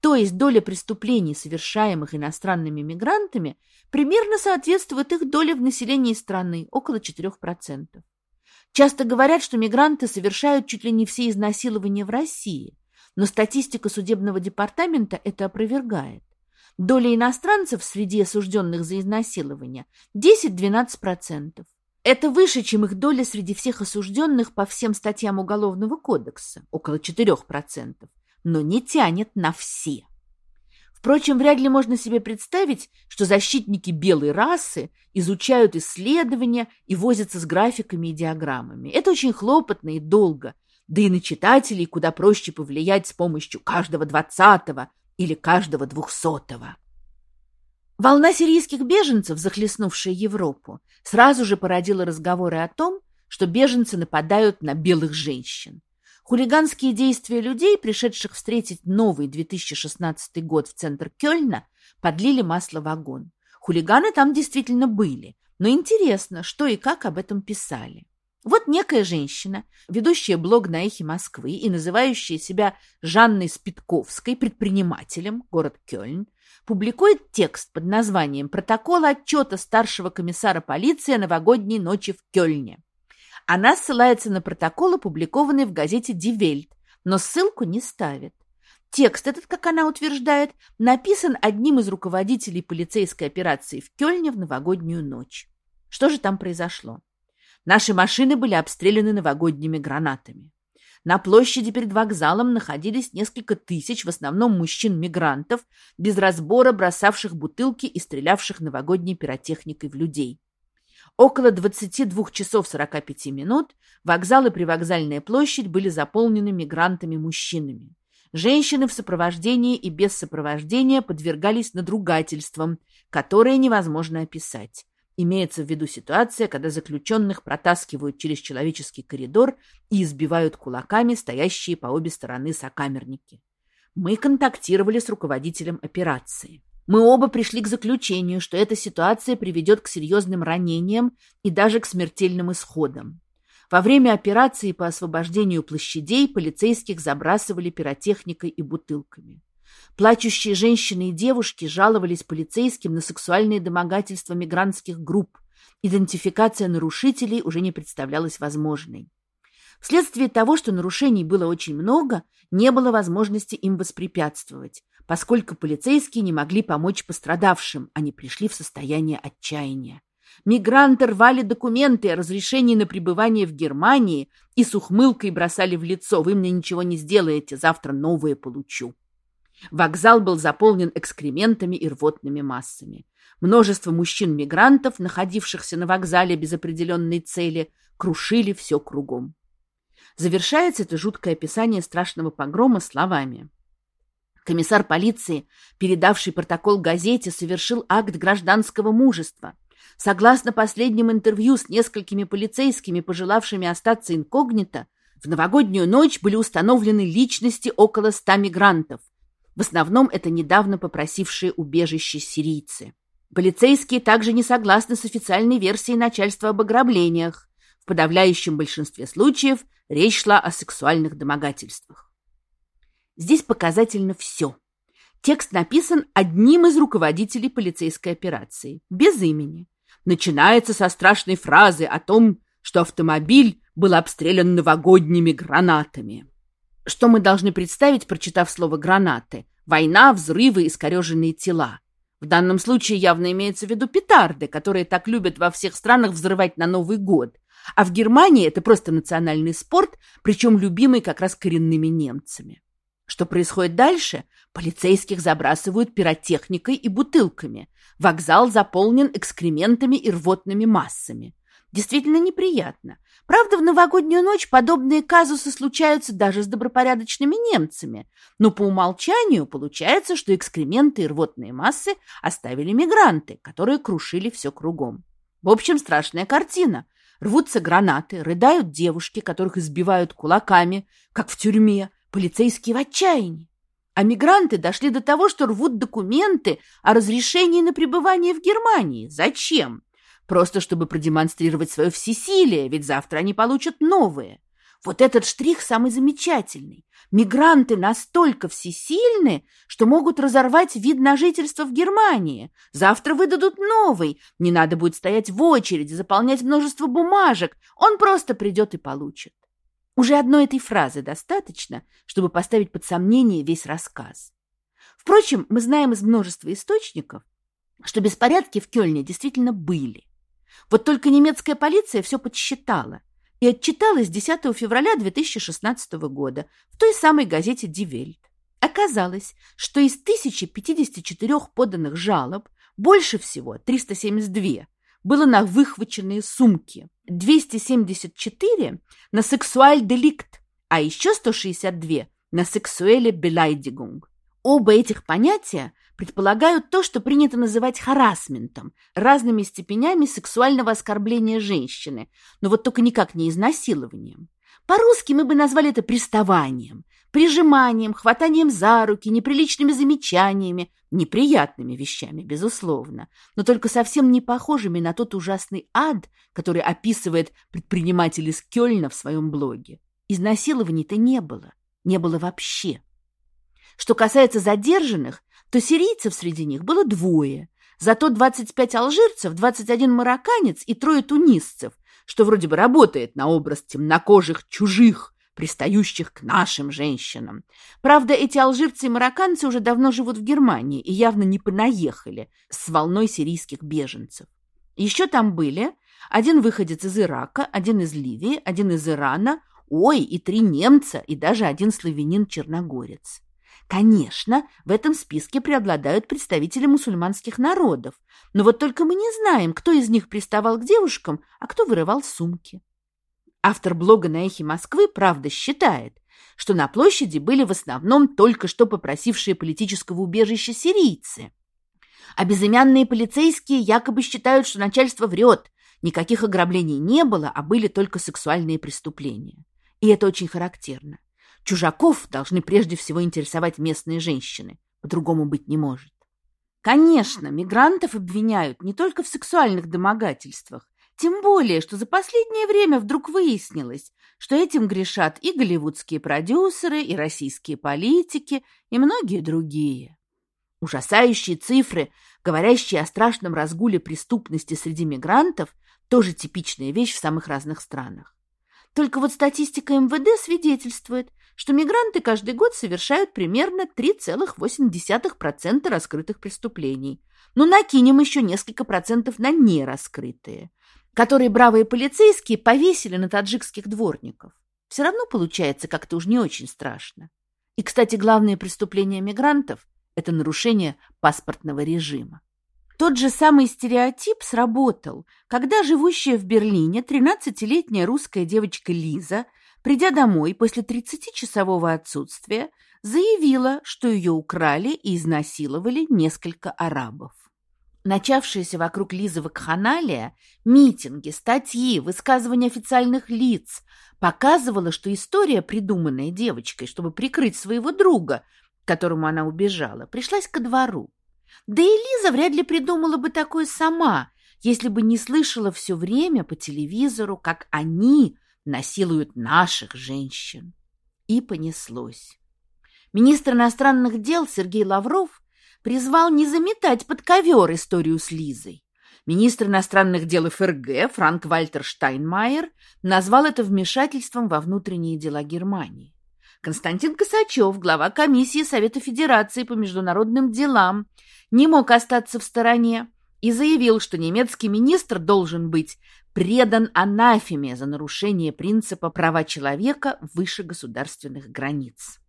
То есть доля преступлений, совершаемых иностранными мигрантами, примерно соответствует их доле в населении страны, около 4%. Часто говорят, что мигранты совершают чуть ли не все изнасилования в России, но статистика судебного департамента это опровергает. Доля иностранцев среди осужденных за изнасилование 10-12%. Это выше, чем их доля среди всех осужденных по всем статьям Уголовного кодекса, около 4%, но не тянет на все. Впрочем, вряд ли можно себе представить, что защитники белой расы изучают исследования и возятся с графиками и диаграммами. Это очень хлопотно и долго, да и на читателей куда проще повлиять с помощью каждого двадцатого или каждого двухсотого. Волна сирийских беженцев, захлестнувшая Европу, сразу же породила разговоры о том, что беженцы нападают на белых женщин. Хулиганские действия людей, пришедших встретить новый 2016 год в центр Кёльна, подлили масло в огонь. Хулиганы там действительно были, но интересно, что и как об этом писали. Вот некая женщина, ведущая блог на эхе Москвы и называющая себя Жанной Спитковской, предпринимателем, город Кёльн, публикует текст под названием «Протокол отчета старшего комиссара полиции о новогодней ночи в Кёльне». Она ссылается на протокол, опубликованный в газете «Die Welt», но ссылку не ставит. Текст этот, как она утверждает, написан одним из руководителей полицейской операции в Кёльне в новогоднюю ночь. Что же там произошло? Наши машины были обстреляны новогодними гранатами. На площади перед вокзалом находились несколько тысяч, в основном мужчин-мигрантов, без разбора бросавших бутылки и стрелявших новогодней пиротехникой в людей. Около 22 часов 45 минут вокзал и привокзальная площадь были заполнены мигрантами-мужчинами. Женщины в сопровождении и без сопровождения подвергались надругательствам, которые невозможно описать. Имеется в виду ситуация, когда заключенных протаскивают через человеческий коридор и избивают кулаками стоящие по обе стороны сокамерники. Мы контактировали с руководителем операции. Мы оба пришли к заключению, что эта ситуация приведет к серьезным ранениям и даже к смертельным исходам. Во время операции по освобождению площадей полицейских забрасывали пиротехникой и бутылками. Плачущие женщины и девушки жаловались полицейским на сексуальные домогательства мигрантских групп. Идентификация нарушителей уже не представлялась возможной. Вследствие того, что нарушений было очень много, не было возможности им воспрепятствовать поскольку полицейские не могли помочь пострадавшим, они пришли в состояние отчаяния. Мигранты рвали документы о разрешении на пребывание в Германии и с ухмылкой бросали в лицо «Вы мне ничего не сделаете, завтра новое получу». Вокзал был заполнен экскрементами и рвотными массами. Множество мужчин-мигрантов, находившихся на вокзале без определенной цели, крушили все кругом. Завершается это жуткое описание страшного погрома словами – Комиссар полиции, передавший протокол газете, совершил акт гражданского мужества. Согласно последним интервью с несколькими полицейскими, пожелавшими остаться инкогнито, в новогоднюю ночь были установлены личности около ста мигрантов. В основном это недавно попросившие убежище сирийцы. Полицейские также не согласны с официальной версией начальства об ограблениях. В подавляющем большинстве случаев речь шла о сексуальных домогательствах. Здесь показательно все. Текст написан одним из руководителей полицейской операции, без имени. Начинается со страшной фразы о том, что автомобиль был обстрелян новогодними гранатами. Что мы должны представить, прочитав слово «гранаты»? Война, взрывы, искореженные тела. В данном случае явно имеется в виду петарды, которые так любят во всех странах взрывать на Новый год. А в Германии это просто национальный спорт, причем любимый как раз коренными немцами. Что происходит дальше? Полицейских забрасывают пиротехникой и бутылками. Вокзал заполнен экскрементами и рвотными массами. Действительно неприятно. Правда, в новогоднюю ночь подобные казусы случаются даже с добропорядочными немцами. Но по умолчанию получается, что экскременты и рвотные массы оставили мигранты, которые крушили все кругом. В общем, страшная картина. Рвутся гранаты, рыдают девушки, которых избивают кулаками, как в тюрьме, Полицейские в отчаянии. А мигранты дошли до того, что рвут документы о разрешении на пребывание в Германии. Зачем? Просто чтобы продемонстрировать свое всесилие, ведь завтра они получат новые. Вот этот штрих самый замечательный. Мигранты настолько всесильны, что могут разорвать вид на жительство в Германии. Завтра выдадут новый. Не надо будет стоять в очереди, заполнять множество бумажек. Он просто придет и получит. Уже одной этой фразы достаточно, чтобы поставить под сомнение весь рассказ. Впрочем, мы знаем из множества источников, что беспорядки в Кёльне действительно были. Вот только немецкая полиция все подсчитала и отчиталась 10 февраля 2016 года в той самой газете «Die Welt». Оказалось, что из 1054 поданных жалоб больше всего, 372, было на выхваченные сумки, 274 на сексуаль-деликт, а еще 162 на сексуэле-белайдигунг. Оба этих понятия предполагают то, что принято называть харасментом, разными степенями сексуального оскорбления женщины, но вот только никак не изнасилованием. По-русски мы бы назвали это приставанием, прижиманием, хватанием за руки, неприличными замечаниями, неприятными вещами, безусловно, но только совсем не похожими на тот ужасный ад, который описывает предприниматель из Кёльна в своем блоге. Изнасилований-то не было, не было вообще. Что касается задержанных, то сирийцев среди них было двое. Зато 25 алжирцев, 21 марокканец и трое тунисцев, что вроде бы работает на образ темнокожих чужих, пристающих к нашим женщинам. Правда, эти алжирцы и марокканцы уже давно живут в Германии и явно не понаехали с волной сирийских беженцев. Еще там были один выходец из Ирака, один из Ливии, один из Ирана, ой, и три немца, и даже один славянин-черногорец. Конечно, в этом списке преобладают представители мусульманских народов, но вот только мы не знаем, кто из них приставал к девушкам, а кто вырывал сумки. Автор блога на эхе Москвы, правда, считает, что на площади были в основном только что попросившие политического убежища сирийцы. А безымянные полицейские якобы считают, что начальство врет, никаких ограблений не было, а были только сексуальные преступления. И это очень характерно. Чужаков должны прежде всего интересовать местные женщины. По-другому быть не может. Конечно, мигрантов обвиняют не только в сексуальных домогательствах, тем более, что за последнее время вдруг выяснилось, что этим грешат и голливудские продюсеры, и российские политики, и многие другие. Ужасающие цифры, говорящие о страшном разгуле преступности среди мигрантов, тоже типичная вещь в самых разных странах. Только вот статистика МВД свидетельствует, что мигранты каждый год совершают примерно 3,8% раскрытых преступлений. Но накинем еще несколько процентов на нераскрытые, которые бравые полицейские повесили на таджикских дворников. Все равно получается как-то уж не очень страшно. И, кстати, главное преступление мигрантов – это нарушение паспортного режима. Тот же самый стереотип сработал, когда живущая в Берлине 13-летняя русская девочка Лиза, придя домой после 30-часового отсутствия, заявила, что ее украли и изнасиловали несколько арабов. Начавшиеся вокруг Лизы вакханалия, митинги, статьи, высказывания официальных лиц показывала, что история, придуманная девочкой, чтобы прикрыть своего друга, к которому она убежала, пришлась ко двору. Да и Лиза вряд ли придумала бы такое сама, если бы не слышала все время по телевизору, как они насилуют наших женщин. И понеслось. Министр иностранных дел Сергей Лавров призвал не заметать под ковер историю с Лизой. Министр иностранных дел ФРГ Франк Вальтер Штайнмайер назвал это вмешательством во внутренние дела Германии. Константин Косачев, глава комиссии Совета Федерации по международным делам, не мог остаться в стороне и заявил, что немецкий министр должен быть предан анафеме за нарушение принципа права человека выше государственных границ.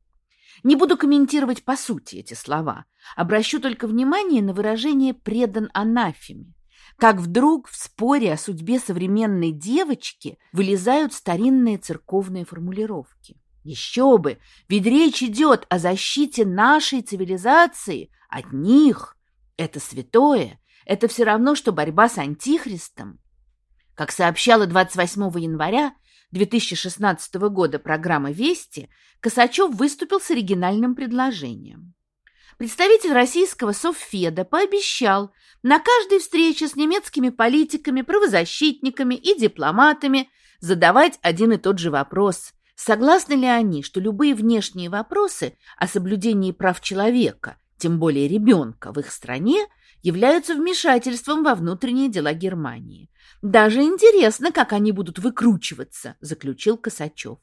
Не буду комментировать по сути эти слова, обращу только внимание на выражение «предан анафеме». Как вдруг в споре о судьбе современной девочки вылезают старинные церковные формулировки. Еще бы! Ведь речь идет о защите нашей цивилизации от них. Это святое. Это все равно, что борьба с антихристом. Как сообщала 28 января 2016 года программа «Вести», Косачев выступил с оригинальным предложением. Представитель российского Совфеда пообещал на каждой встрече с немецкими политиками, правозащитниками и дипломатами задавать один и тот же вопрос – Согласны ли они, что любые внешние вопросы о соблюдении прав человека, тем более ребенка, в их стране, являются вмешательством во внутренние дела Германии? Даже интересно, как они будут выкручиваться, заключил Косачев.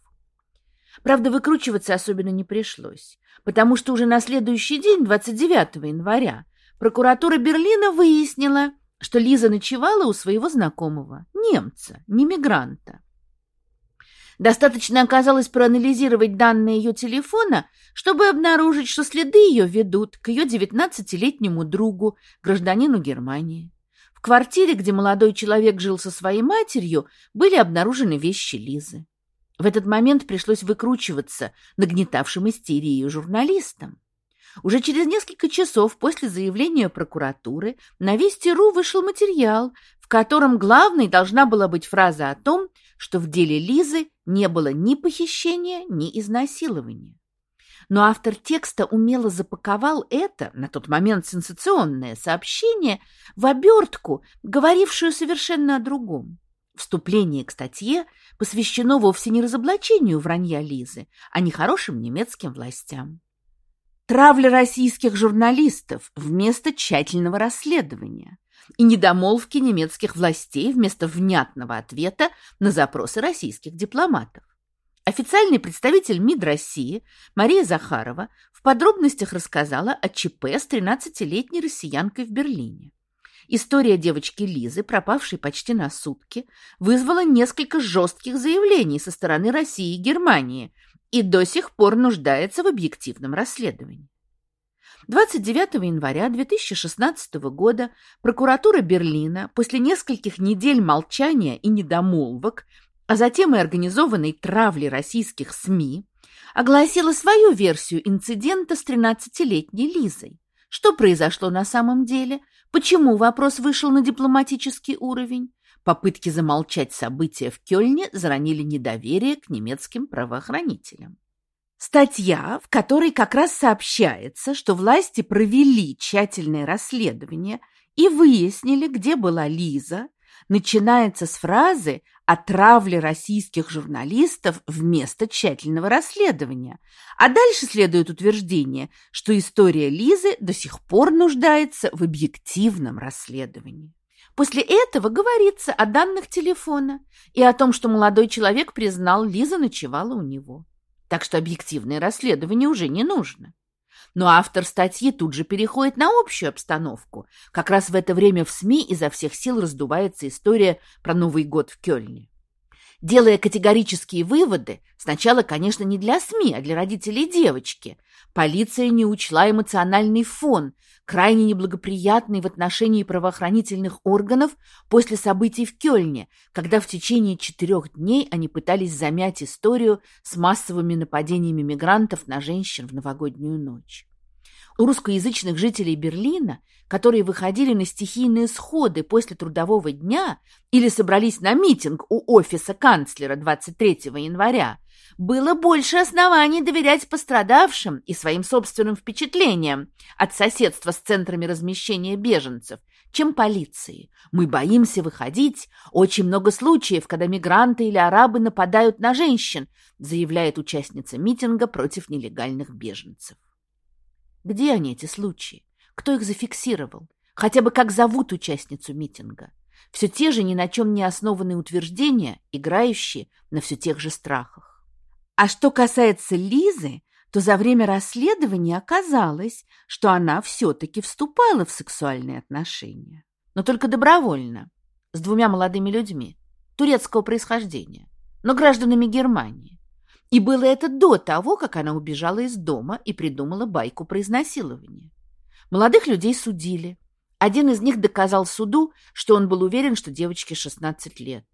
Правда, выкручиваться особенно не пришлось, потому что уже на следующий день, 29 января, прокуратура Берлина выяснила, что Лиза ночевала у своего знакомого, немца, не мигранта. Достаточно оказалось проанализировать данные ее телефона, чтобы обнаружить, что следы ее ведут к ее 19-летнему другу, гражданину Германии. В квартире, где молодой человек жил со своей матерью, были обнаружены вещи Лизы. В этот момент пришлось выкручиваться нагнетавшим истерию журналистам. Уже через несколько часов после заявления прокуратуры на Вести.ру вышел материал, в котором главной должна была быть фраза о том, что в деле Лизы не было ни похищения, ни изнасилования. Но автор текста умело запаковал это, на тот момент сенсационное сообщение, в обертку, говорившую совершенно о другом. Вступление к статье посвящено вовсе не разоблачению вранья Лизы, а нехорошим немецким властям. Травля российских журналистов вместо тщательного расследования и недомолвки немецких властей вместо внятного ответа на запросы российских дипломатов. Официальный представитель МИД России Мария Захарова в подробностях рассказала о ЧП с 13-летней россиянкой в Берлине. История девочки Лизы, пропавшей почти на сутки, вызвала несколько жестких заявлений со стороны России и Германии и до сих пор нуждается в объективном расследовании. 29 января 2016 года прокуратура Берлина после нескольких недель молчания и недомолвок, а затем и организованной травли российских СМИ, огласила свою версию инцидента с 13-летней Лизой. Что произошло на самом деле, Почему вопрос вышел на дипломатический уровень? Попытки замолчать события в Кёльне заронили недоверие к немецким правоохранителям. Статья, в которой как раз сообщается, что власти провели тщательное расследование и выяснили, где была Лиза, начинается с фразы о травле российских журналистов вместо тщательного расследования. А дальше следует утверждение, что история Лизы до сих пор нуждается в объективном расследовании. После этого говорится о данных телефона и о том, что молодой человек признал, Лиза ночевала у него. Так что объективное расследование уже не нужно. Но автор статьи тут же переходит на общую обстановку. Как раз в это время в СМИ изо всех сил раздувается история про Новый год в Кёльне. Делая категорические выводы, сначала, конечно, не для СМИ, а для родителей девочки, полиция не учла эмоциональный фон, крайне неблагоприятный в отношении правоохранительных органов после событий в Кёльне, когда в течение четырех дней они пытались замять историю с массовыми нападениями мигрантов на женщин в новогоднюю ночь. У русскоязычных жителей Берлина, которые выходили на стихийные сходы после трудового дня или собрались на митинг у офиса канцлера 23 января, было больше оснований доверять пострадавшим и своим собственным впечатлениям от соседства с центрами размещения беженцев, чем полиции. Мы боимся выходить. Очень много случаев, когда мигранты или арабы нападают на женщин, заявляет участница митинга против нелегальных беженцев. Где они, эти случаи? Кто их зафиксировал? Хотя бы как зовут участницу митинга? Все те же ни на чем не основанные утверждения, играющие на все тех же страхах. А что касается Лизы, то за время расследования оказалось, что она все-таки вступала в сексуальные отношения. Но только добровольно, с двумя молодыми людьми, турецкого происхождения, но гражданами Германии. И было это до того, как она убежала из дома и придумала байку про изнасилование. Молодых людей судили. Один из них доказал суду, что он был уверен, что девочке 16 лет.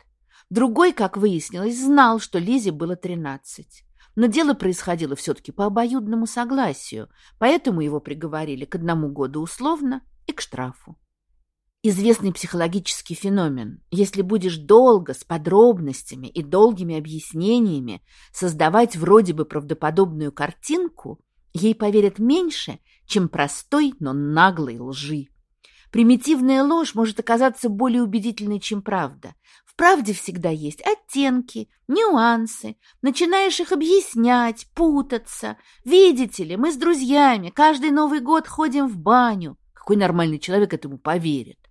Другой, как выяснилось, знал, что Лизе было 13. Но дело происходило все-таки по обоюдному согласию, поэтому его приговорили к одному году условно и к штрафу известный психологический феномен. Если будешь долго, с подробностями и долгими объяснениями создавать вроде бы правдоподобную картинку, ей поверят меньше, чем простой, но наглой лжи. Примитивная ложь может оказаться более убедительной, чем правда. В правде всегда есть оттенки, нюансы. Начинаешь их объяснять, путаться. Видите ли, мы с друзьями каждый Новый год ходим в баню. Какой нормальный человек этому поверит?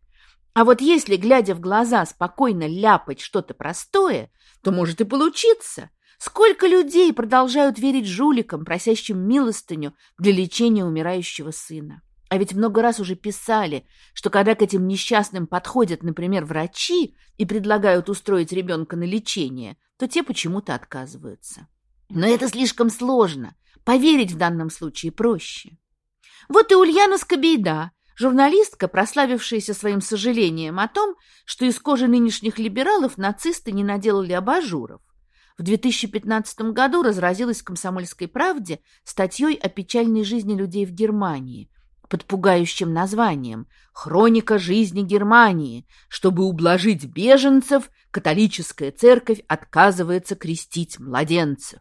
А вот если, глядя в глаза, спокойно ляпать что-то простое, то может и получиться. Сколько людей продолжают верить жуликам, просящим милостыню для лечения умирающего сына? А ведь много раз уже писали, что когда к этим несчастным подходят, например, врачи и предлагают устроить ребенка на лечение, то те почему-то отказываются. Но это слишком сложно. Поверить в данном случае проще. Вот и Ульяна Скобейда, журналистка, прославившаяся своим сожалением о том, что из кожи нынешних либералов нацисты не наделали абажуров. В 2015 году разразилась в «Комсомольской правде» статьей о печальной жизни людей в Германии – под пугающим названием «Хроника жизни Германии». Чтобы ублажить беженцев, католическая церковь отказывается крестить младенцев.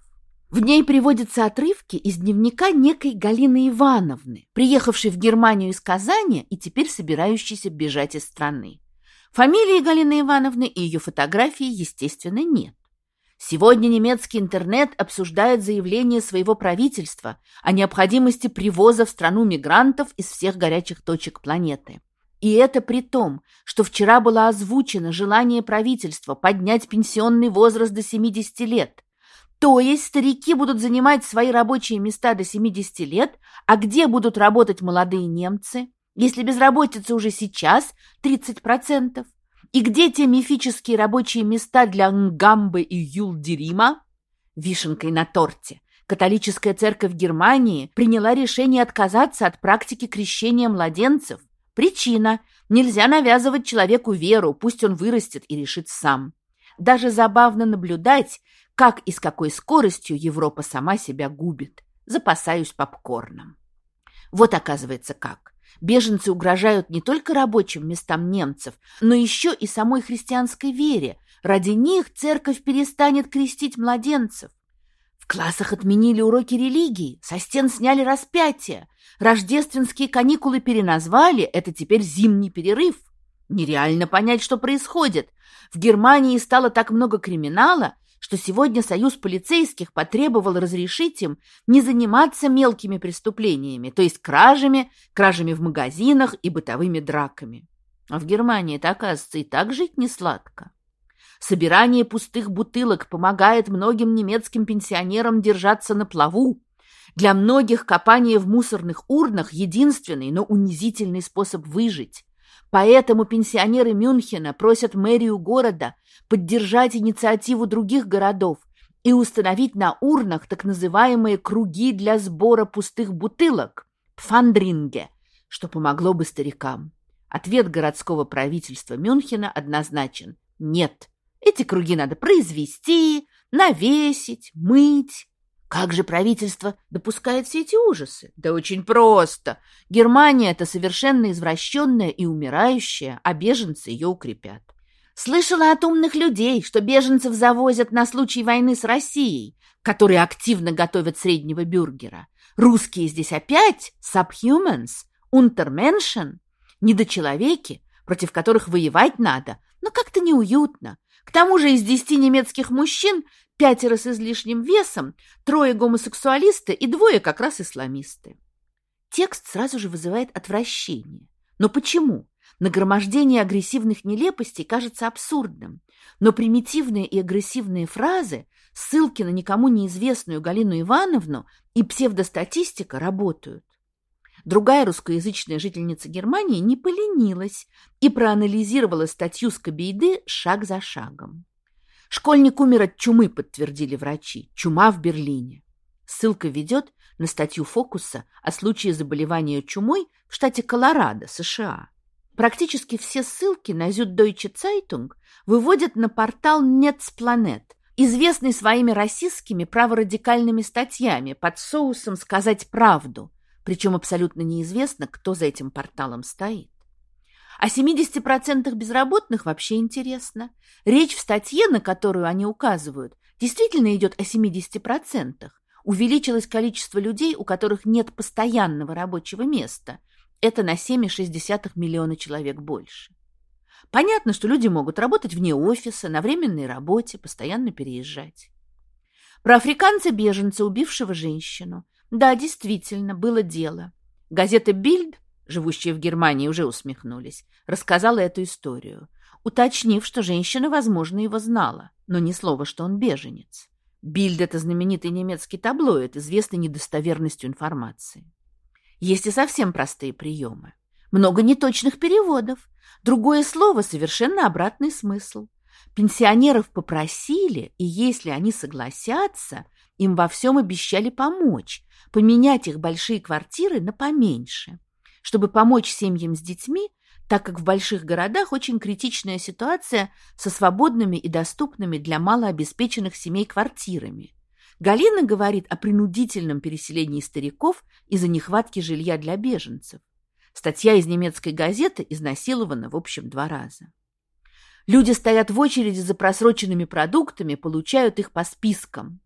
В ней приводятся отрывки из дневника некой Галины Ивановны, приехавшей в Германию из Казани и теперь собирающейся бежать из страны. Фамилии Галины Ивановны и ее фотографии, естественно, нет. Сегодня немецкий интернет обсуждает заявление своего правительства о необходимости привоза в страну мигрантов из всех горячих точек планеты. И это при том, что вчера было озвучено желание правительства поднять пенсионный возраст до 70 лет. То есть старики будут занимать свои рабочие места до 70 лет, а где будут работать молодые немцы, если безработица уже сейчас 30%? И где те мифические рабочие места для Нгамбы и Юлдерима? Вишенкой на торте. Католическая церковь Германии приняла решение отказаться от практики крещения младенцев. Причина – нельзя навязывать человеку веру, пусть он вырастет и решит сам. Даже забавно наблюдать, как и с какой скоростью Европа сама себя губит. Запасаюсь попкорном. Вот оказывается как. Беженцы угрожают не только рабочим местам немцев, но еще и самой христианской вере. Ради них церковь перестанет крестить младенцев. В классах отменили уроки религии, со стен сняли распятие. Рождественские каникулы переназвали, это теперь зимний перерыв. Нереально понять, что происходит. В Германии стало так много криминала, что сегодня союз полицейских потребовал разрешить им не заниматься мелкими преступлениями, то есть кражами, кражами в магазинах и бытовыми драками. А в Германии-то, оказывается, и так жить не сладко. Собирание пустых бутылок помогает многим немецким пенсионерам держаться на плаву. Для многих копание в мусорных урнах – единственный, но унизительный способ выжить. Поэтому пенсионеры Мюнхена просят мэрию города поддержать инициативу других городов и установить на урнах так называемые круги для сбора пустых бутылок – пфандринге, что помогло бы старикам. Ответ городского правительства Мюнхена однозначен – нет. Эти круги надо произвести, навесить, мыть. Как же правительство допускает все эти ужасы? Да очень просто. Германия – это совершенно извращенная и умирающая, а беженцы ее укрепят. Слышала от умных людей, что беженцев завозят на случай войны с Россией, которые активно готовят среднего бюргера. Русские здесь опять subhumans, untermenschen, недочеловеки, против которых воевать надо, но как-то неуютно. К тому же из десяти немецких мужчин пятеро с излишним весом, трое гомосексуалисты и двое как раз исламисты. Текст сразу же вызывает отвращение. Но почему? Нагромождение агрессивных нелепостей кажется абсурдным, но примитивные и агрессивные фразы, ссылки на никому неизвестную Галину Ивановну и псевдостатистика работают. Другая русскоязычная жительница Германии не поленилась и проанализировала статью Скобейды шаг за шагом. Школьник умер от чумы, подтвердили врачи. Чума в Берлине. Ссылка ведет на статью Фокуса о случае заболевания чумой в штате Колорадо, США. Практически все ссылки на Süddeutsche Zeitung выводят на портал Netzplanet, известный своими расистскими праворадикальными статьями под соусом «Сказать правду», причем абсолютно неизвестно, кто за этим порталом стоит. О 70% безработных вообще интересно. Речь в статье, на которую они указывают, действительно идет о 70%. Увеличилось количество людей, у которых нет постоянного рабочего места. Это на 7,6 миллиона человек больше. Понятно, что люди могут работать вне офиса, на временной работе, постоянно переезжать. Про африканца-беженца, убившего женщину. Да, действительно, было дело. Газета «Бильд», живущие в Германии, уже усмехнулись, рассказала эту историю, уточнив, что женщина, возможно, его знала, но ни слова, что он беженец. «Бильд» — это знаменитый немецкий таблоид, известный недостоверностью информации. Есть и совсем простые приемы. Много неточных переводов. Другое слово — совершенно обратный смысл. Пенсионеров попросили, и если они согласятся, им во всем обещали помочь, поменять их большие квартиры на поменьше. Чтобы помочь семьям с детьми, так как в больших городах очень критичная ситуация со свободными и доступными для малообеспеченных семей квартирами. Галина говорит о принудительном переселении стариков из-за нехватки жилья для беженцев. Статья из немецкой газеты изнасилована, в общем, два раза. Люди стоят в очереди за просроченными продуктами, получают их по спискам.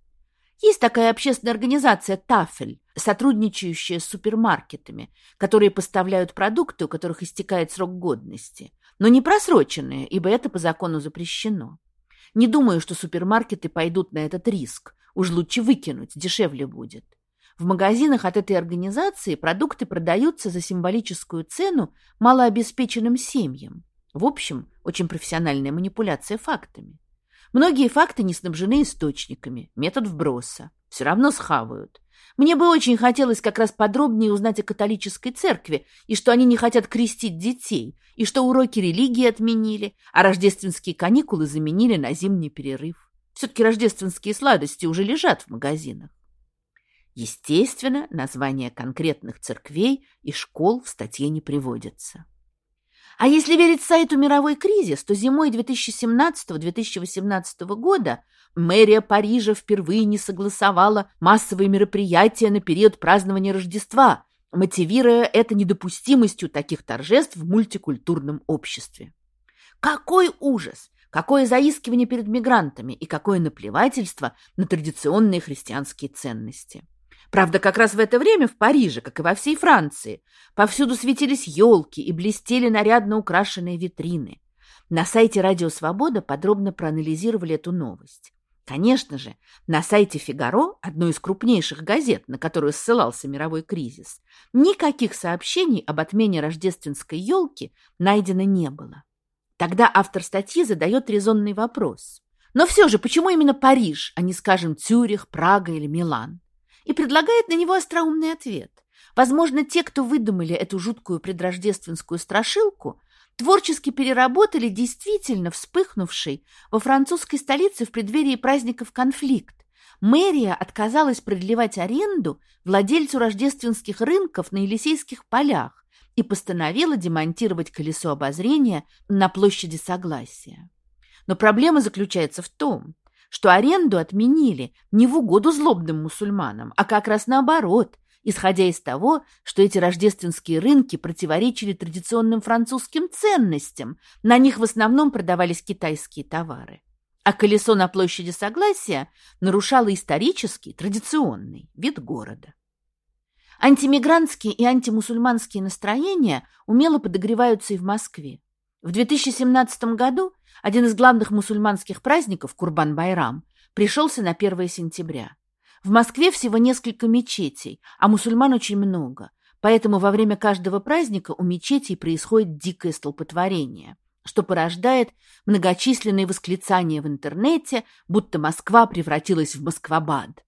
Есть такая общественная организация «Тафель», сотрудничающая с супермаркетами, которые поставляют продукты, у которых истекает срок годности, но не просроченные, ибо это по закону запрещено. Не думаю, что супермаркеты пойдут на этот риск. Уж лучше выкинуть, дешевле будет. В магазинах от этой организации продукты продаются за символическую цену малообеспеченным семьям. В общем, очень профессиональная манипуляция фактами. Многие факты не снабжены источниками, метод вброса. Все равно схавают. Мне бы очень хотелось как раз подробнее узнать о католической церкви, и что они не хотят крестить детей, и что уроки религии отменили, а рождественские каникулы заменили на зимний перерыв. Все-таки рождественские сладости уже лежат в магазинах. Естественно, названия конкретных церквей и школ в статье не приводятся. А если верить сайту «Мировой кризис», то зимой 2017-2018 года мэрия Парижа впервые не согласовала массовые мероприятия на период празднования Рождества, мотивируя это недопустимостью таких торжеств в мультикультурном обществе. Какой ужас! Какое заискивание перед мигрантами и какое наплевательство на традиционные христианские ценности! Правда, как раз в это время в Париже, как и во всей Франции, повсюду светились елки и блестели нарядно украшенные витрины. На сайте «Радио Свобода» подробно проанализировали эту новость. Конечно же, на сайте «Фигаро», одной из крупнейших газет, на которую ссылался мировой кризис, никаких сообщений об отмене рождественской елки найдено не было. Тогда автор статьи задает резонный вопрос. Но все же, почему именно Париж, а не, скажем, Цюрих, Прага или Милан? И предлагает на него остроумный ответ. Возможно, те, кто выдумали эту жуткую предрождественскую страшилку, творчески переработали действительно вспыхнувший во французской столице в преддверии праздников конфликт. Мэрия отказалась продлевать аренду владельцу рождественских рынков на Елисейских полях и постановила демонтировать колесо обозрения на площади Согласия. Но проблема заключается в том, что аренду отменили не в угоду злобным мусульманам, а как раз наоборот, исходя из того, что эти рождественские рынки противоречили традиционным французским ценностям, на них в основном продавались китайские товары. А колесо на площади Согласия нарушало исторический, традиционный вид города. Антимигрантские и антимусульманские настроения умело подогреваются и в Москве. В 2017 году один из главных мусульманских праздников, Курбан-Байрам, пришелся на 1 сентября. В Москве всего несколько мечетей, а мусульман очень много, поэтому во время каждого праздника у мечетей происходит дикое столпотворение, что порождает многочисленные восклицания в интернете, будто Москва превратилась в Москвабад.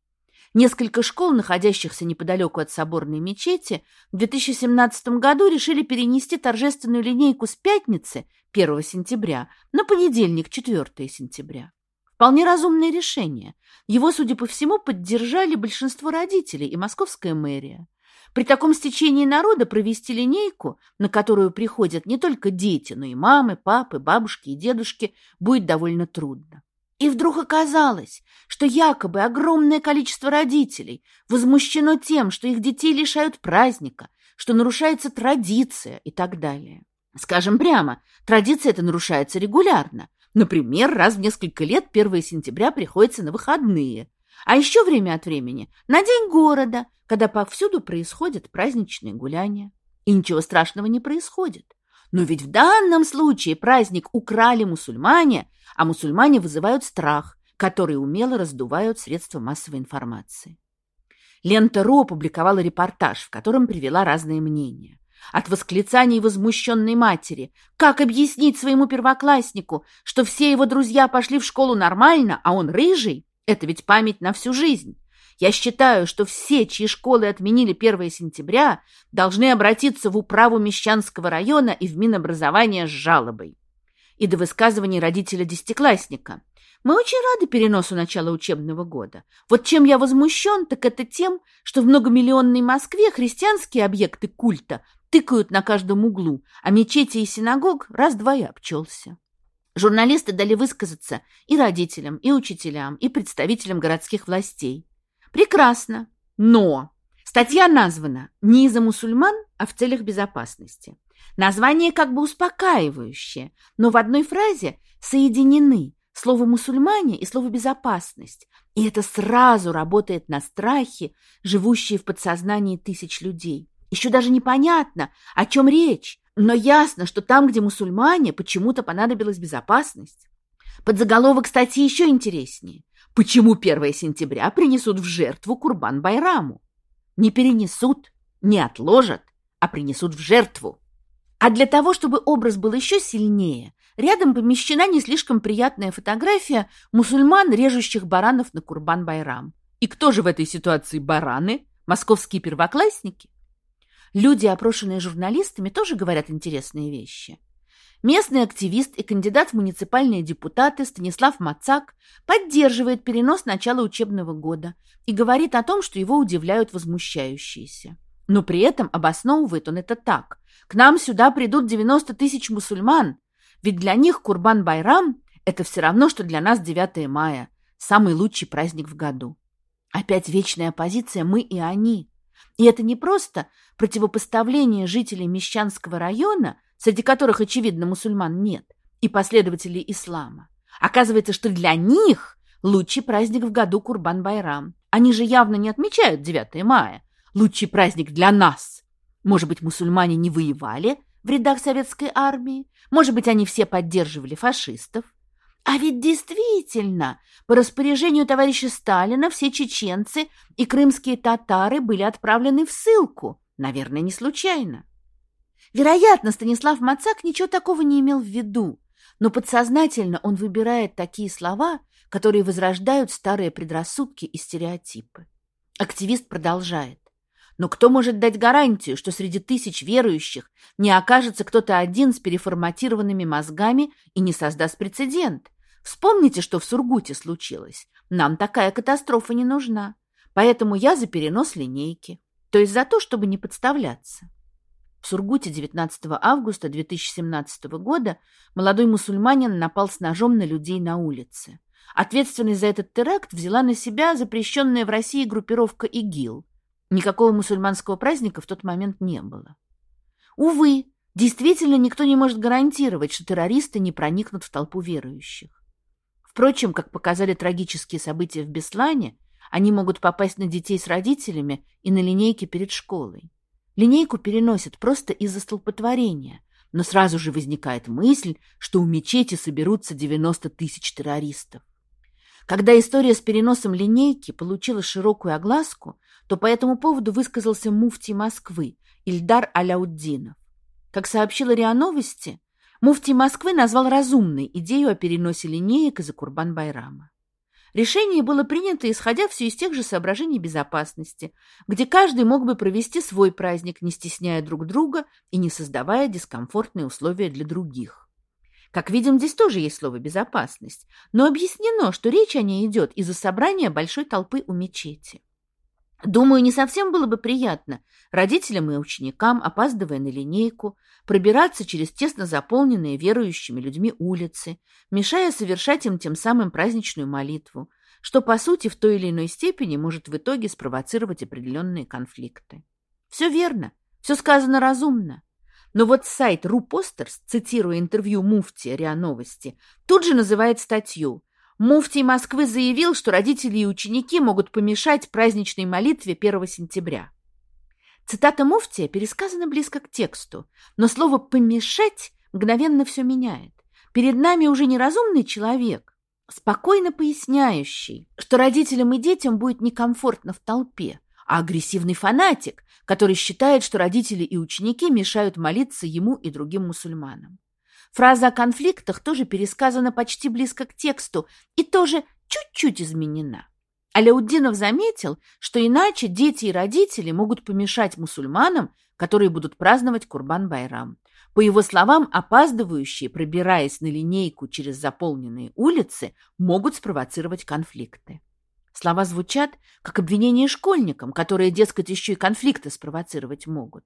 Несколько школ, находящихся неподалеку от соборной мечети, в 2017 году решили перенести торжественную линейку с пятницы, 1 сентября, на понедельник, 4 сентября. Вполне разумное решение. Его, судя по всему, поддержали большинство родителей и московская мэрия. При таком стечении народа провести линейку, на которую приходят не только дети, но и мамы, папы, бабушки и дедушки, будет довольно трудно. И вдруг оказалось, что якобы огромное количество родителей возмущено тем, что их детей лишают праздника, что нарушается традиция и так далее. Скажем прямо, традиция эта нарушается регулярно. Например, раз в несколько лет 1 сентября приходится на выходные. А еще время от времени на День города, когда повсюду происходят праздничные гуляния. И ничего страшного не происходит. Но ведь в данном случае праздник украли мусульмане, а мусульмане вызывают страх, который умело раздувают средства массовой информации. Лента РУ опубликовала репортаж, в котором привела разные мнения. От восклицаний возмущенной матери. Как объяснить своему первокласснику, что все его друзья пошли в школу нормально, а он рыжий? Это ведь память на всю жизнь. Я считаю, что все, чьи школы отменили 1 сентября, должны обратиться в управу Мещанского района и в Минобразование с жалобой. И до высказываний родителя десятиклассника. Мы очень рады переносу начала учебного года. Вот чем я возмущен, так это тем, что в многомиллионной Москве христианские объекты культа тыкают на каждом углу, а мечети и синагог раз-два и обчелся. Журналисты дали высказаться и родителям, и учителям, и представителям городских властей. Прекрасно, но статья названа не из-за мусульман, а в целях безопасности. Название как бы успокаивающее, но в одной фразе соединены слово «мусульмане» и слово «безопасность». И это сразу работает на страхе, живущие в подсознании тысяч людей. Еще даже непонятно, о чем речь, но ясно, что там, где мусульмане, почему-то понадобилась безопасность. Подзаголовок статьи еще интереснее. Почему 1 сентября принесут в жертву Курбан-Байраму? Не перенесут, не отложат, а принесут в жертву. А для того, чтобы образ был еще сильнее, рядом помещена не слишком приятная фотография мусульман, режущих баранов на Курбан-Байрам. И кто же в этой ситуации бараны? Московские первоклассники? Люди, опрошенные журналистами, тоже говорят интересные вещи. Местный активист и кандидат в муниципальные депутаты Станислав Мацак поддерживает перенос начала учебного года и говорит о том, что его удивляют возмущающиеся. Но при этом обосновывает он это так. К нам сюда придут 90 тысяч мусульман, ведь для них Курбан-Байрам – это все равно, что для нас 9 мая, самый лучший праздник в году. Опять вечная позиция «мы и они». И это не просто противопоставление жителей Мещанского района – среди которых, очевидно, мусульман нет, и последователей ислама. Оказывается, что для них лучший праздник в году Курбан-Байрам. Они же явно не отмечают 9 мая. Лучший праздник для нас. Может быть, мусульмане не воевали в рядах советской армии? Может быть, они все поддерживали фашистов? А ведь действительно, по распоряжению товарища Сталина все чеченцы и крымские татары были отправлены в ссылку. Наверное, не случайно. Вероятно, Станислав Мацак ничего такого не имел в виду, но подсознательно он выбирает такие слова, которые возрождают старые предрассудки и стереотипы. Активист продолжает. Но кто может дать гарантию, что среди тысяч верующих не окажется кто-то один с переформатированными мозгами и не создаст прецедент? Вспомните, что в Сургуте случилось. Нам такая катастрофа не нужна. Поэтому я за перенос линейки. То есть за то, чтобы не подставляться. В Сургуте 19 августа 2017 года молодой мусульманин напал с ножом на людей на улице. Ответственность за этот теракт взяла на себя запрещенная в России группировка ИГИЛ. Никакого мусульманского праздника в тот момент не было. Увы, действительно никто не может гарантировать, что террористы не проникнут в толпу верующих. Впрочем, как показали трагические события в Беслане, они могут попасть на детей с родителями и на линейке перед школой. Линейку переносят просто из-за столпотворения, но сразу же возникает мысль, что у мечети соберутся 90 тысяч террористов. Когда история с переносом линейки получила широкую огласку, то по этому поводу высказался муфтий Москвы Ильдар Аляуддинов. Как сообщила РИА Новости, муфтий Москвы назвал разумной идею о переносе линеек из-за Курбан-Байрама. Решение было принято, исходя все из тех же соображений безопасности, где каждый мог бы провести свой праздник, не стесняя друг друга и не создавая дискомфортные условия для других. Как видим, здесь тоже есть слово «безопасность», но объяснено, что речь о ней идет из-за собрания большой толпы у мечети. Думаю, не совсем было бы приятно родителям и ученикам, опаздывая на линейку, пробираться через тесно заполненные верующими людьми улицы, мешая совершать им тем самым праздничную молитву, что, по сути, в той или иной степени может в итоге спровоцировать определенные конфликты. Все верно, все сказано разумно. Но вот сайт RuPosters, цитируя интервью Муфти РИА Новости, тут же называет статью Муфтий Москвы заявил, что родители и ученики могут помешать праздничной молитве 1 сентября. Цитата Муфтия пересказана близко к тексту, но слово «помешать» мгновенно все меняет. Перед нами уже не разумный человек, спокойно поясняющий, что родителям и детям будет некомфортно в толпе, а агрессивный фанатик, который считает, что родители и ученики мешают молиться ему и другим мусульманам. Фраза о конфликтах тоже пересказана почти близко к тексту и тоже чуть-чуть изменена. Аляуддинов заметил, что иначе дети и родители могут помешать мусульманам, которые будут праздновать Курбан-Байрам. По его словам, опаздывающие, пробираясь на линейку через заполненные улицы, могут спровоцировать конфликты. Слова звучат, как обвинение школьникам, которые, дескать, еще и конфликты спровоцировать могут.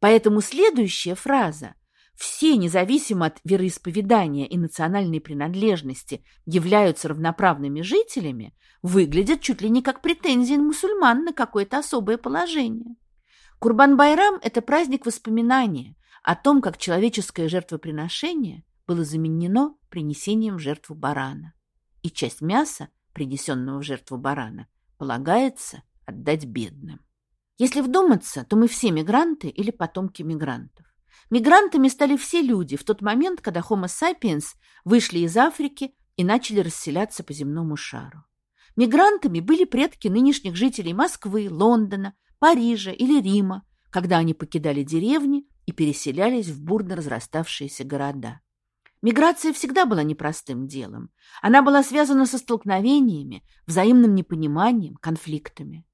Поэтому следующая фраза «все, независимо от вероисповедания и национальной принадлежности, являются равноправными жителями» выглядит чуть ли не как претензия мусульман на какое-то особое положение. Курбан-Байрам – это праздник воспоминания о том, как человеческое жертвоприношение было заменено принесением в жертву барана. И часть мяса, принесенного в жертву барана, полагается отдать бедным. Если вдуматься, то мы все мигранты или потомки мигрантов. Мигрантами стали все люди в тот момент, когда Homo sapiens вышли из Африки и начали расселяться по земному шару. Мигрантами были предки нынешних жителей Москвы, Лондона, Парижа или Рима, когда они покидали деревни и переселялись в бурно разраставшиеся города. Миграция всегда была непростым делом. Она была связана со столкновениями, взаимным непониманием, конфликтами.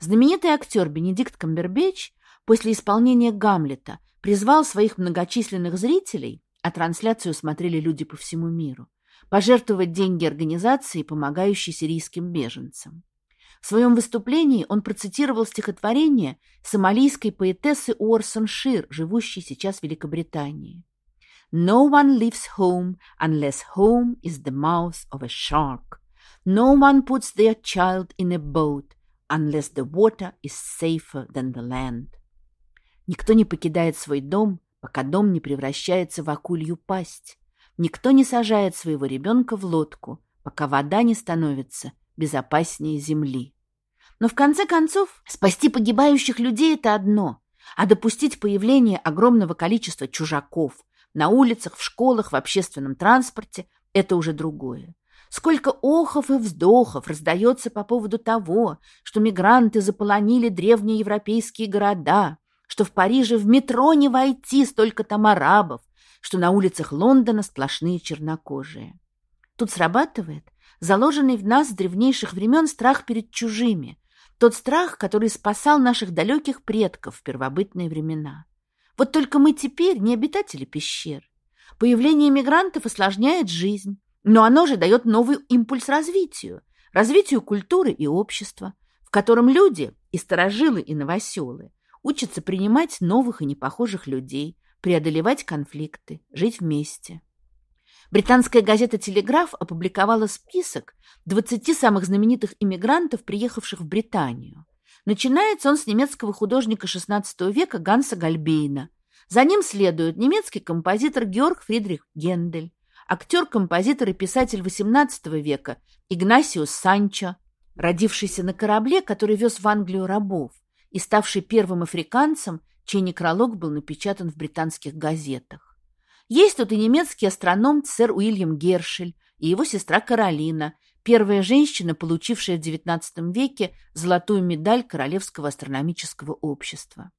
Знаменитый актер Бенедикт Камбербэтч после исполнения «Гамлета» призвал своих многочисленных зрителей, а трансляцию смотрели люди по всему миру, пожертвовать деньги организации, помогающей сирийским беженцам. В своем выступлении он процитировал стихотворение сомалийской поэтессы Уорсон Шир, живущей сейчас в Великобритании. No one leaves home unless home is the mouth of a shark. No one puts their child in a boat unless the water is safer than the land. Никто не покидает свой дом, пока дом не превращается в акулью пасть. Никто не сажает своего ребенка в лодку, пока вода не становится безопаснее земли. Но в конце концов, спасти погибающих людей – это одно, а допустить появление огромного количества чужаков на улицах, в школах, в общественном транспорте – это уже другое. Сколько охов и вздохов раздается по поводу того, что мигранты заполонили древние европейские города, что в Париже в метро не войти столько там арабов, что на улицах Лондона сплошные чернокожие. Тут срабатывает заложенный в нас с древнейших времен страх перед чужими, тот страх, который спасал наших далеких предков в первобытные времена. Вот только мы теперь не обитатели пещер. Появление мигрантов осложняет жизнь, но оно же дает новый импульс развитию, развитию культуры и общества, в котором люди, и старожилы, и новоселы, учатся принимать новых и непохожих людей, преодолевать конфликты, жить вместе. Британская газета «Телеграф» опубликовала список 20 самых знаменитых иммигрантов, приехавших в Британию. Начинается он с немецкого художника XVI века Ганса Гальбейна. За ним следует немецкий композитор Георг Фридрих Гендель, актер, композитор и писатель XVIII века Игнасиус Санчо, родившийся на корабле, который вез в Англию рабов и ставший первым африканцем, чей некролог был напечатан в британских газетах. Есть тут и немецкий астроном сэр Уильям Гершель и его сестра Каролина, первая женщина, получившая в XIX веке золотую медаль Королевского астрономического общества.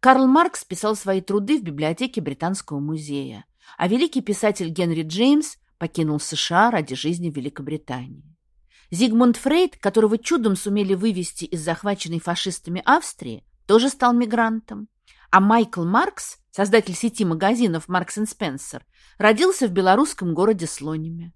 Карл Маркс писал свои труды в библиотеке Британского музея, а великий писатель Генри Джеймс покинул США ради жизни Великобритании. Зигмунд Фрейд, которого чудом сумели вывести из захваченной фашистами Австрии, тоже стал мигрантом. А Майкл Маркс, создатель сети магазинов Маркс Спенсер, родился в белорусском городе Слониме.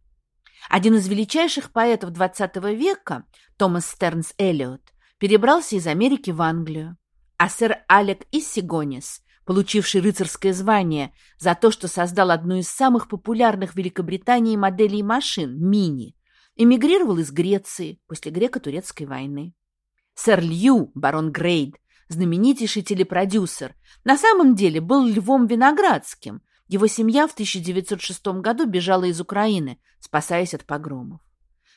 Один из величайших поэтов XX века, Томас Стернс Эллиот, перебрался из Америки в Англию. А сэр Алек Иссигонис, получивший рыцарское звание за то, что создал одну из самых популярных в Великобритании моделей машин – «Мини», эмигрировал из Греции после греко-турецкой войны. Сэр Лью, барон Грейд, знаменитейший телепродюсер, на самом деле был Львом Виноградским. Его семья в 1906 году бежала из Украины, спасаясь от погромов.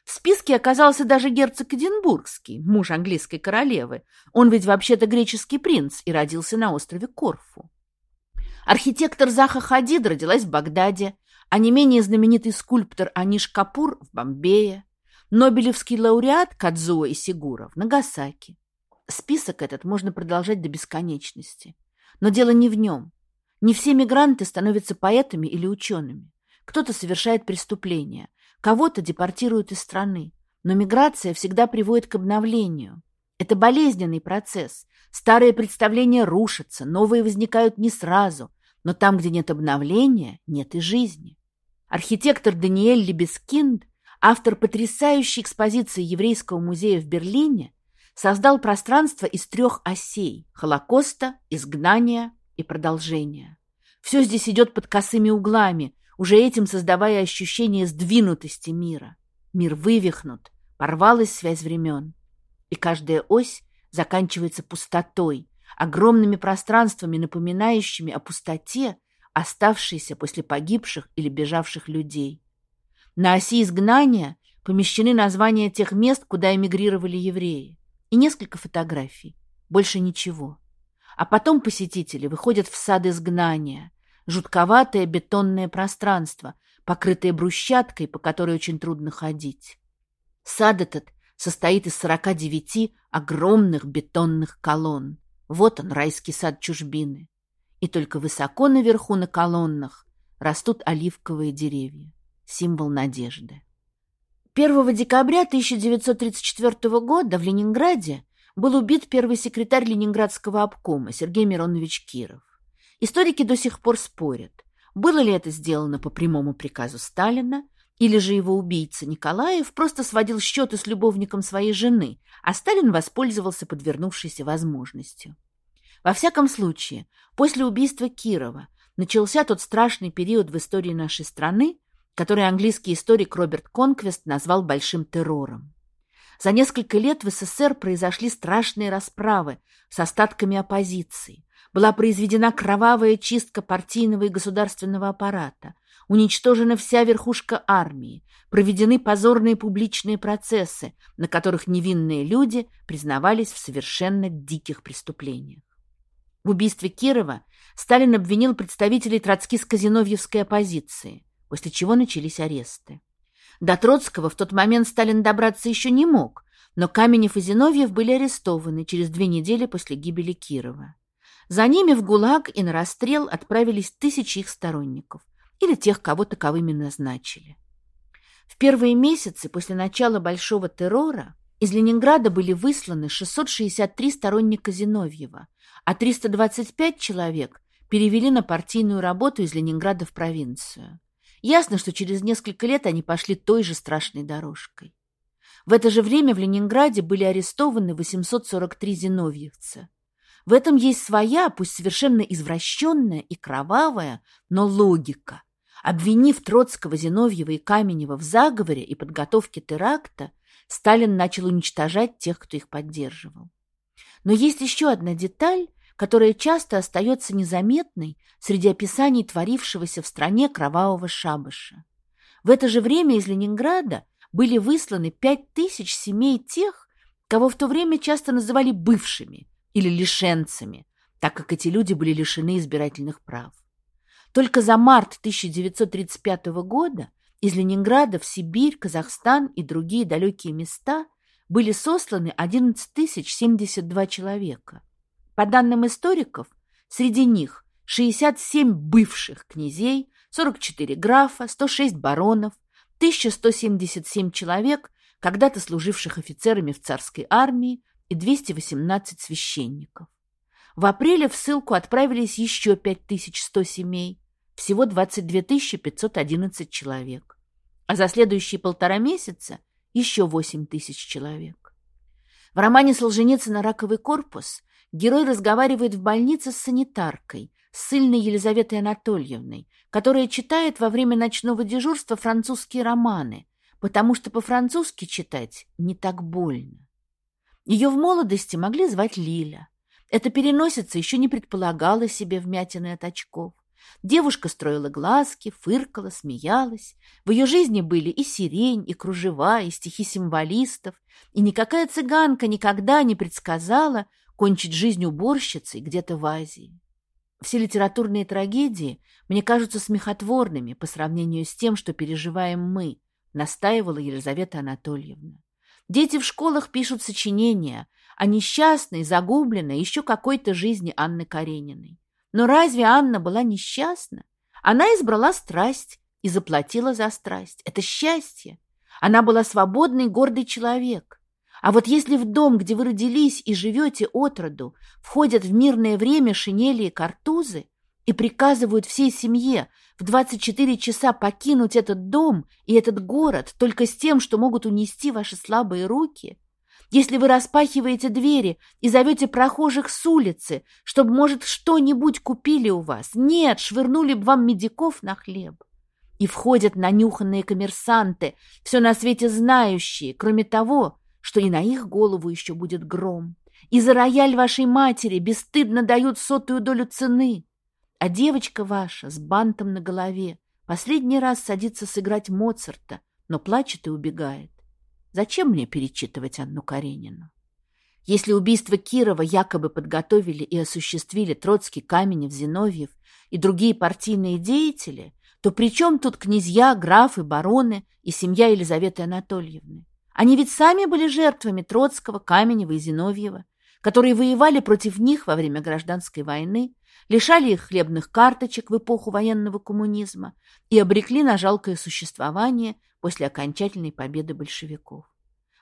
В списке оказался даже герцог Эдинбургский, муж английской королевы. Он ведь вообще-то греческий принц и родился на острове Корфу. Архитектор Заха Хадид родилась в Багдаде, а не менее знаменитый скульптор Аниш Капур в Бомбее, Нобелевский лауреат Кадзуо Исигура в Нагасаки. Список этот можно продолжать до бесконечности. Но дело не в нем. Не все мигранты становятся поэтами или учеными. Кто-то совершает преступления, кого-то депортируют из страны. Но миграция всегда приводит к обновлению. Это болезненный процесс. Старые представления рушатся, новые возникают не сразу. Но там, где нет обновления, нет и жизни. Архитектор Даниэль Лебескинд, автор потрясающей экспозиции Еврейского музея в Берлине, создал пространство из трех осей – Холокоста, изгнания и продолжения. Все здесь идет под косыми углами, уже этим создавая ощущение сдвинутости мира. Мир вывихнут, порвалась связь времен. И каждая ось заканчивается пустотой, огромными пространствами, напоминающими о пустоте, оставшейся после погибших или бежавших людей. На оси изгнания помещены названия тех мест, куда эмигрировали евреи, и несколько фотографий. Больше ничего. А потом посетители выходят в сад изгнания, жутковатое бетонное пространство, покрытое брусчаткой, по которой очень трудно ходить. Сад этот состоит из 49 огромных бетонных колонн. Вот он, райский сад чужбины. И только высоко наверху на колоннах растут оливковые деревья. Символ надежды. 1 декабря 1934 года в Ленинграде был убит первый секретарь Ленинградского обкома Сергей Миронович Киров. Историки до сих пор спорят, было ли это сделано по прямому приказу Сталина, или же его убийца Николаев просто сводил счеты с любовником своей жены, а Сталин воспользовался подвернувшейся возможностью. Во всяком случае, после убийства Кирова начался тот страшный период в истории нашей страны, который английский историк Роберт Конквест назвал «большим террором». За несколько лет в СССР произошли страшные расправы с остатками оппозиции, была произведена кровавая чистка партийного и государственного аппарата, уничтожена вся верхушка армии, проведены позорные публичные процессы, на которых невинные люди признавались в совершенно диких преступлениях. В убийстве Кирова Сталин обвинил представителей троцкистско-зиновьевской оппозиции, после чего начались аресты. До Троцкого в тот момент Сталин добраться еще не мог, но Каменев и Зиновьев были арестованы через две недели после гибели Кирова. За ними в ГУЛАГ и на расстрел отправились тысячи их сторонников или тех, кого таковыми назначили. В первые месяцы после начала Большого террора из Ленинграда были высланы 663 сторонника Зиновьева, а 325 человек перевели на партийную работу из Ленинграда в провинцию. Ясно, что через несколько лет они пошли той же страшной дорожкой. В это же время в Ленинграде были арестованы 843 зиновьевца. В этом есть своя, пусть совершенно извращенная и кровавая, но логика. Обвинив Троцкого, Зиновьева и Каменева в заговоре и подготовке теракта, Сталин начал уничтожать тех, кто их поддерживал. Но есть еще одна деталь, которая часто остается незаметной среди описаний творившегося в стране кровавого шабаша. В это же время из Ленинграда были высланы пять тысяч семей тех, кого в то время часто называли бывшими, или лишенцами, так как эти люди были лишены избирательных прав. Только за март 1935 года из Ленинграда в Сибирь, Казахстан и другие далекие места были сосланы 11 072 человека. По данным историков, среди них 67 бывших князей, 44 графа, 106 баронов, 1177 человек, когда-то служивших офицерами в царской армии, и 218 священников. В апреле в ссылку отправились еще 5100 семей, всего 22 511 человек. А за следующие полтора месяца еще 8 тысяч человек. В романе Солженицына «Раковый корпус» герой разговаривает в больнице с санитаркой, с сильной Елизаветой Анатольевной, которая читает во время ночного дежурства французские романы, потому что по-французски читать не так больно. Ее в молодости могли звать Лиля. Это переносится еще не предполагало себе вмятины от очков. Девушка строила глазки, фыркала, смеялась. В ее жизни были и сирень, и кружева, и стихи символистов, и никакая цыганка никогда не предсказала кончить жизнь уборщицей где-то в Азии. Все литературные трагедии мне кажутся смехотворными по сравнению с тем, что переживаем мы, настаивала Елизавета Анатольевна. Дети в школах пишут сочинения о несчастной, загубленной еще какой-то жизни Анны Карениной. Но разве Анна была несчастна? Она избрала страсть и заплатила за страсть. Это счастье. Она была свободный, гордый человек. А вот если в дом, где вы родились и живете от роду, входят в мирное время шинели и картузы и приказывают всей семье в 24 часа покинуть этот дом и этот город только с тем, что могут унести ваши слабые руки, если вы распахиваете двери и зовете прохожих с улицы, чтобы, может, что-нибудь купили у вас, нет, швырнули бы вам медиков на хлеб. И входят нанюханные коммерсанты, все на свете знающие, кроме того, что и на их голову еще будет гром. И за рояль вашей матери бесстыдно дают сотую долю цены. А девочка ваша с бантом на голове последний раз садится сыграть Моцарта, но плачет и убегает. Зачем мне перечитывать Анну Каренину? Если убийство Кирова якобы подготовили и осуществили Троцкий, Каменев, Зиновьев и другие партийные деятели, то при чем тут князья, графы, бароны и семья Елизаветы Анатольевны? Они ведь сами были жертвами Троцкого, Каменева и Зиновьева, которые воевали против них во время гражданской войны, лишали их хлебных карточек в эпоху военного коммунизма и обрекли на жалкое существование после окончательной победы большевиков.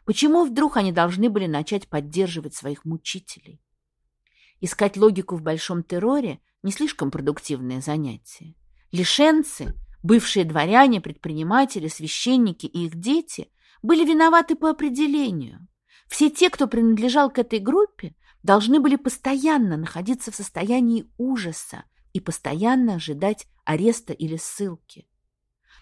Почему вдруг они должны были начать поддерживать своих мучителей? Искать логику в большом терроре – не слишком продуктивное занятие. Лишенцы, бывшие дворяне, предприниматели, священники и их дети – были виноваты по определению. Все те, кто принадлежал к этой группе, должны были постоянно находиться в состоянии ужаса и постоянно ожидать ареста или ссылки.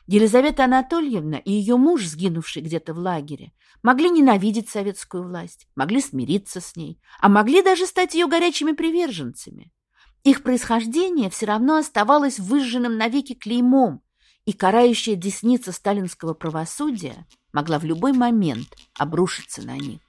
Елизавета Анатольевна и ее муж, сгинувший где-то в лагере, могли ненавидеть советскую власть, могли смириться с ней, а могли даже стать ее горячими приверженцами. Их происхождение все равно оставалось выжженным навеки клеймом, и карающая десница сталинского правосудия могла в любой момент обрушиться на них.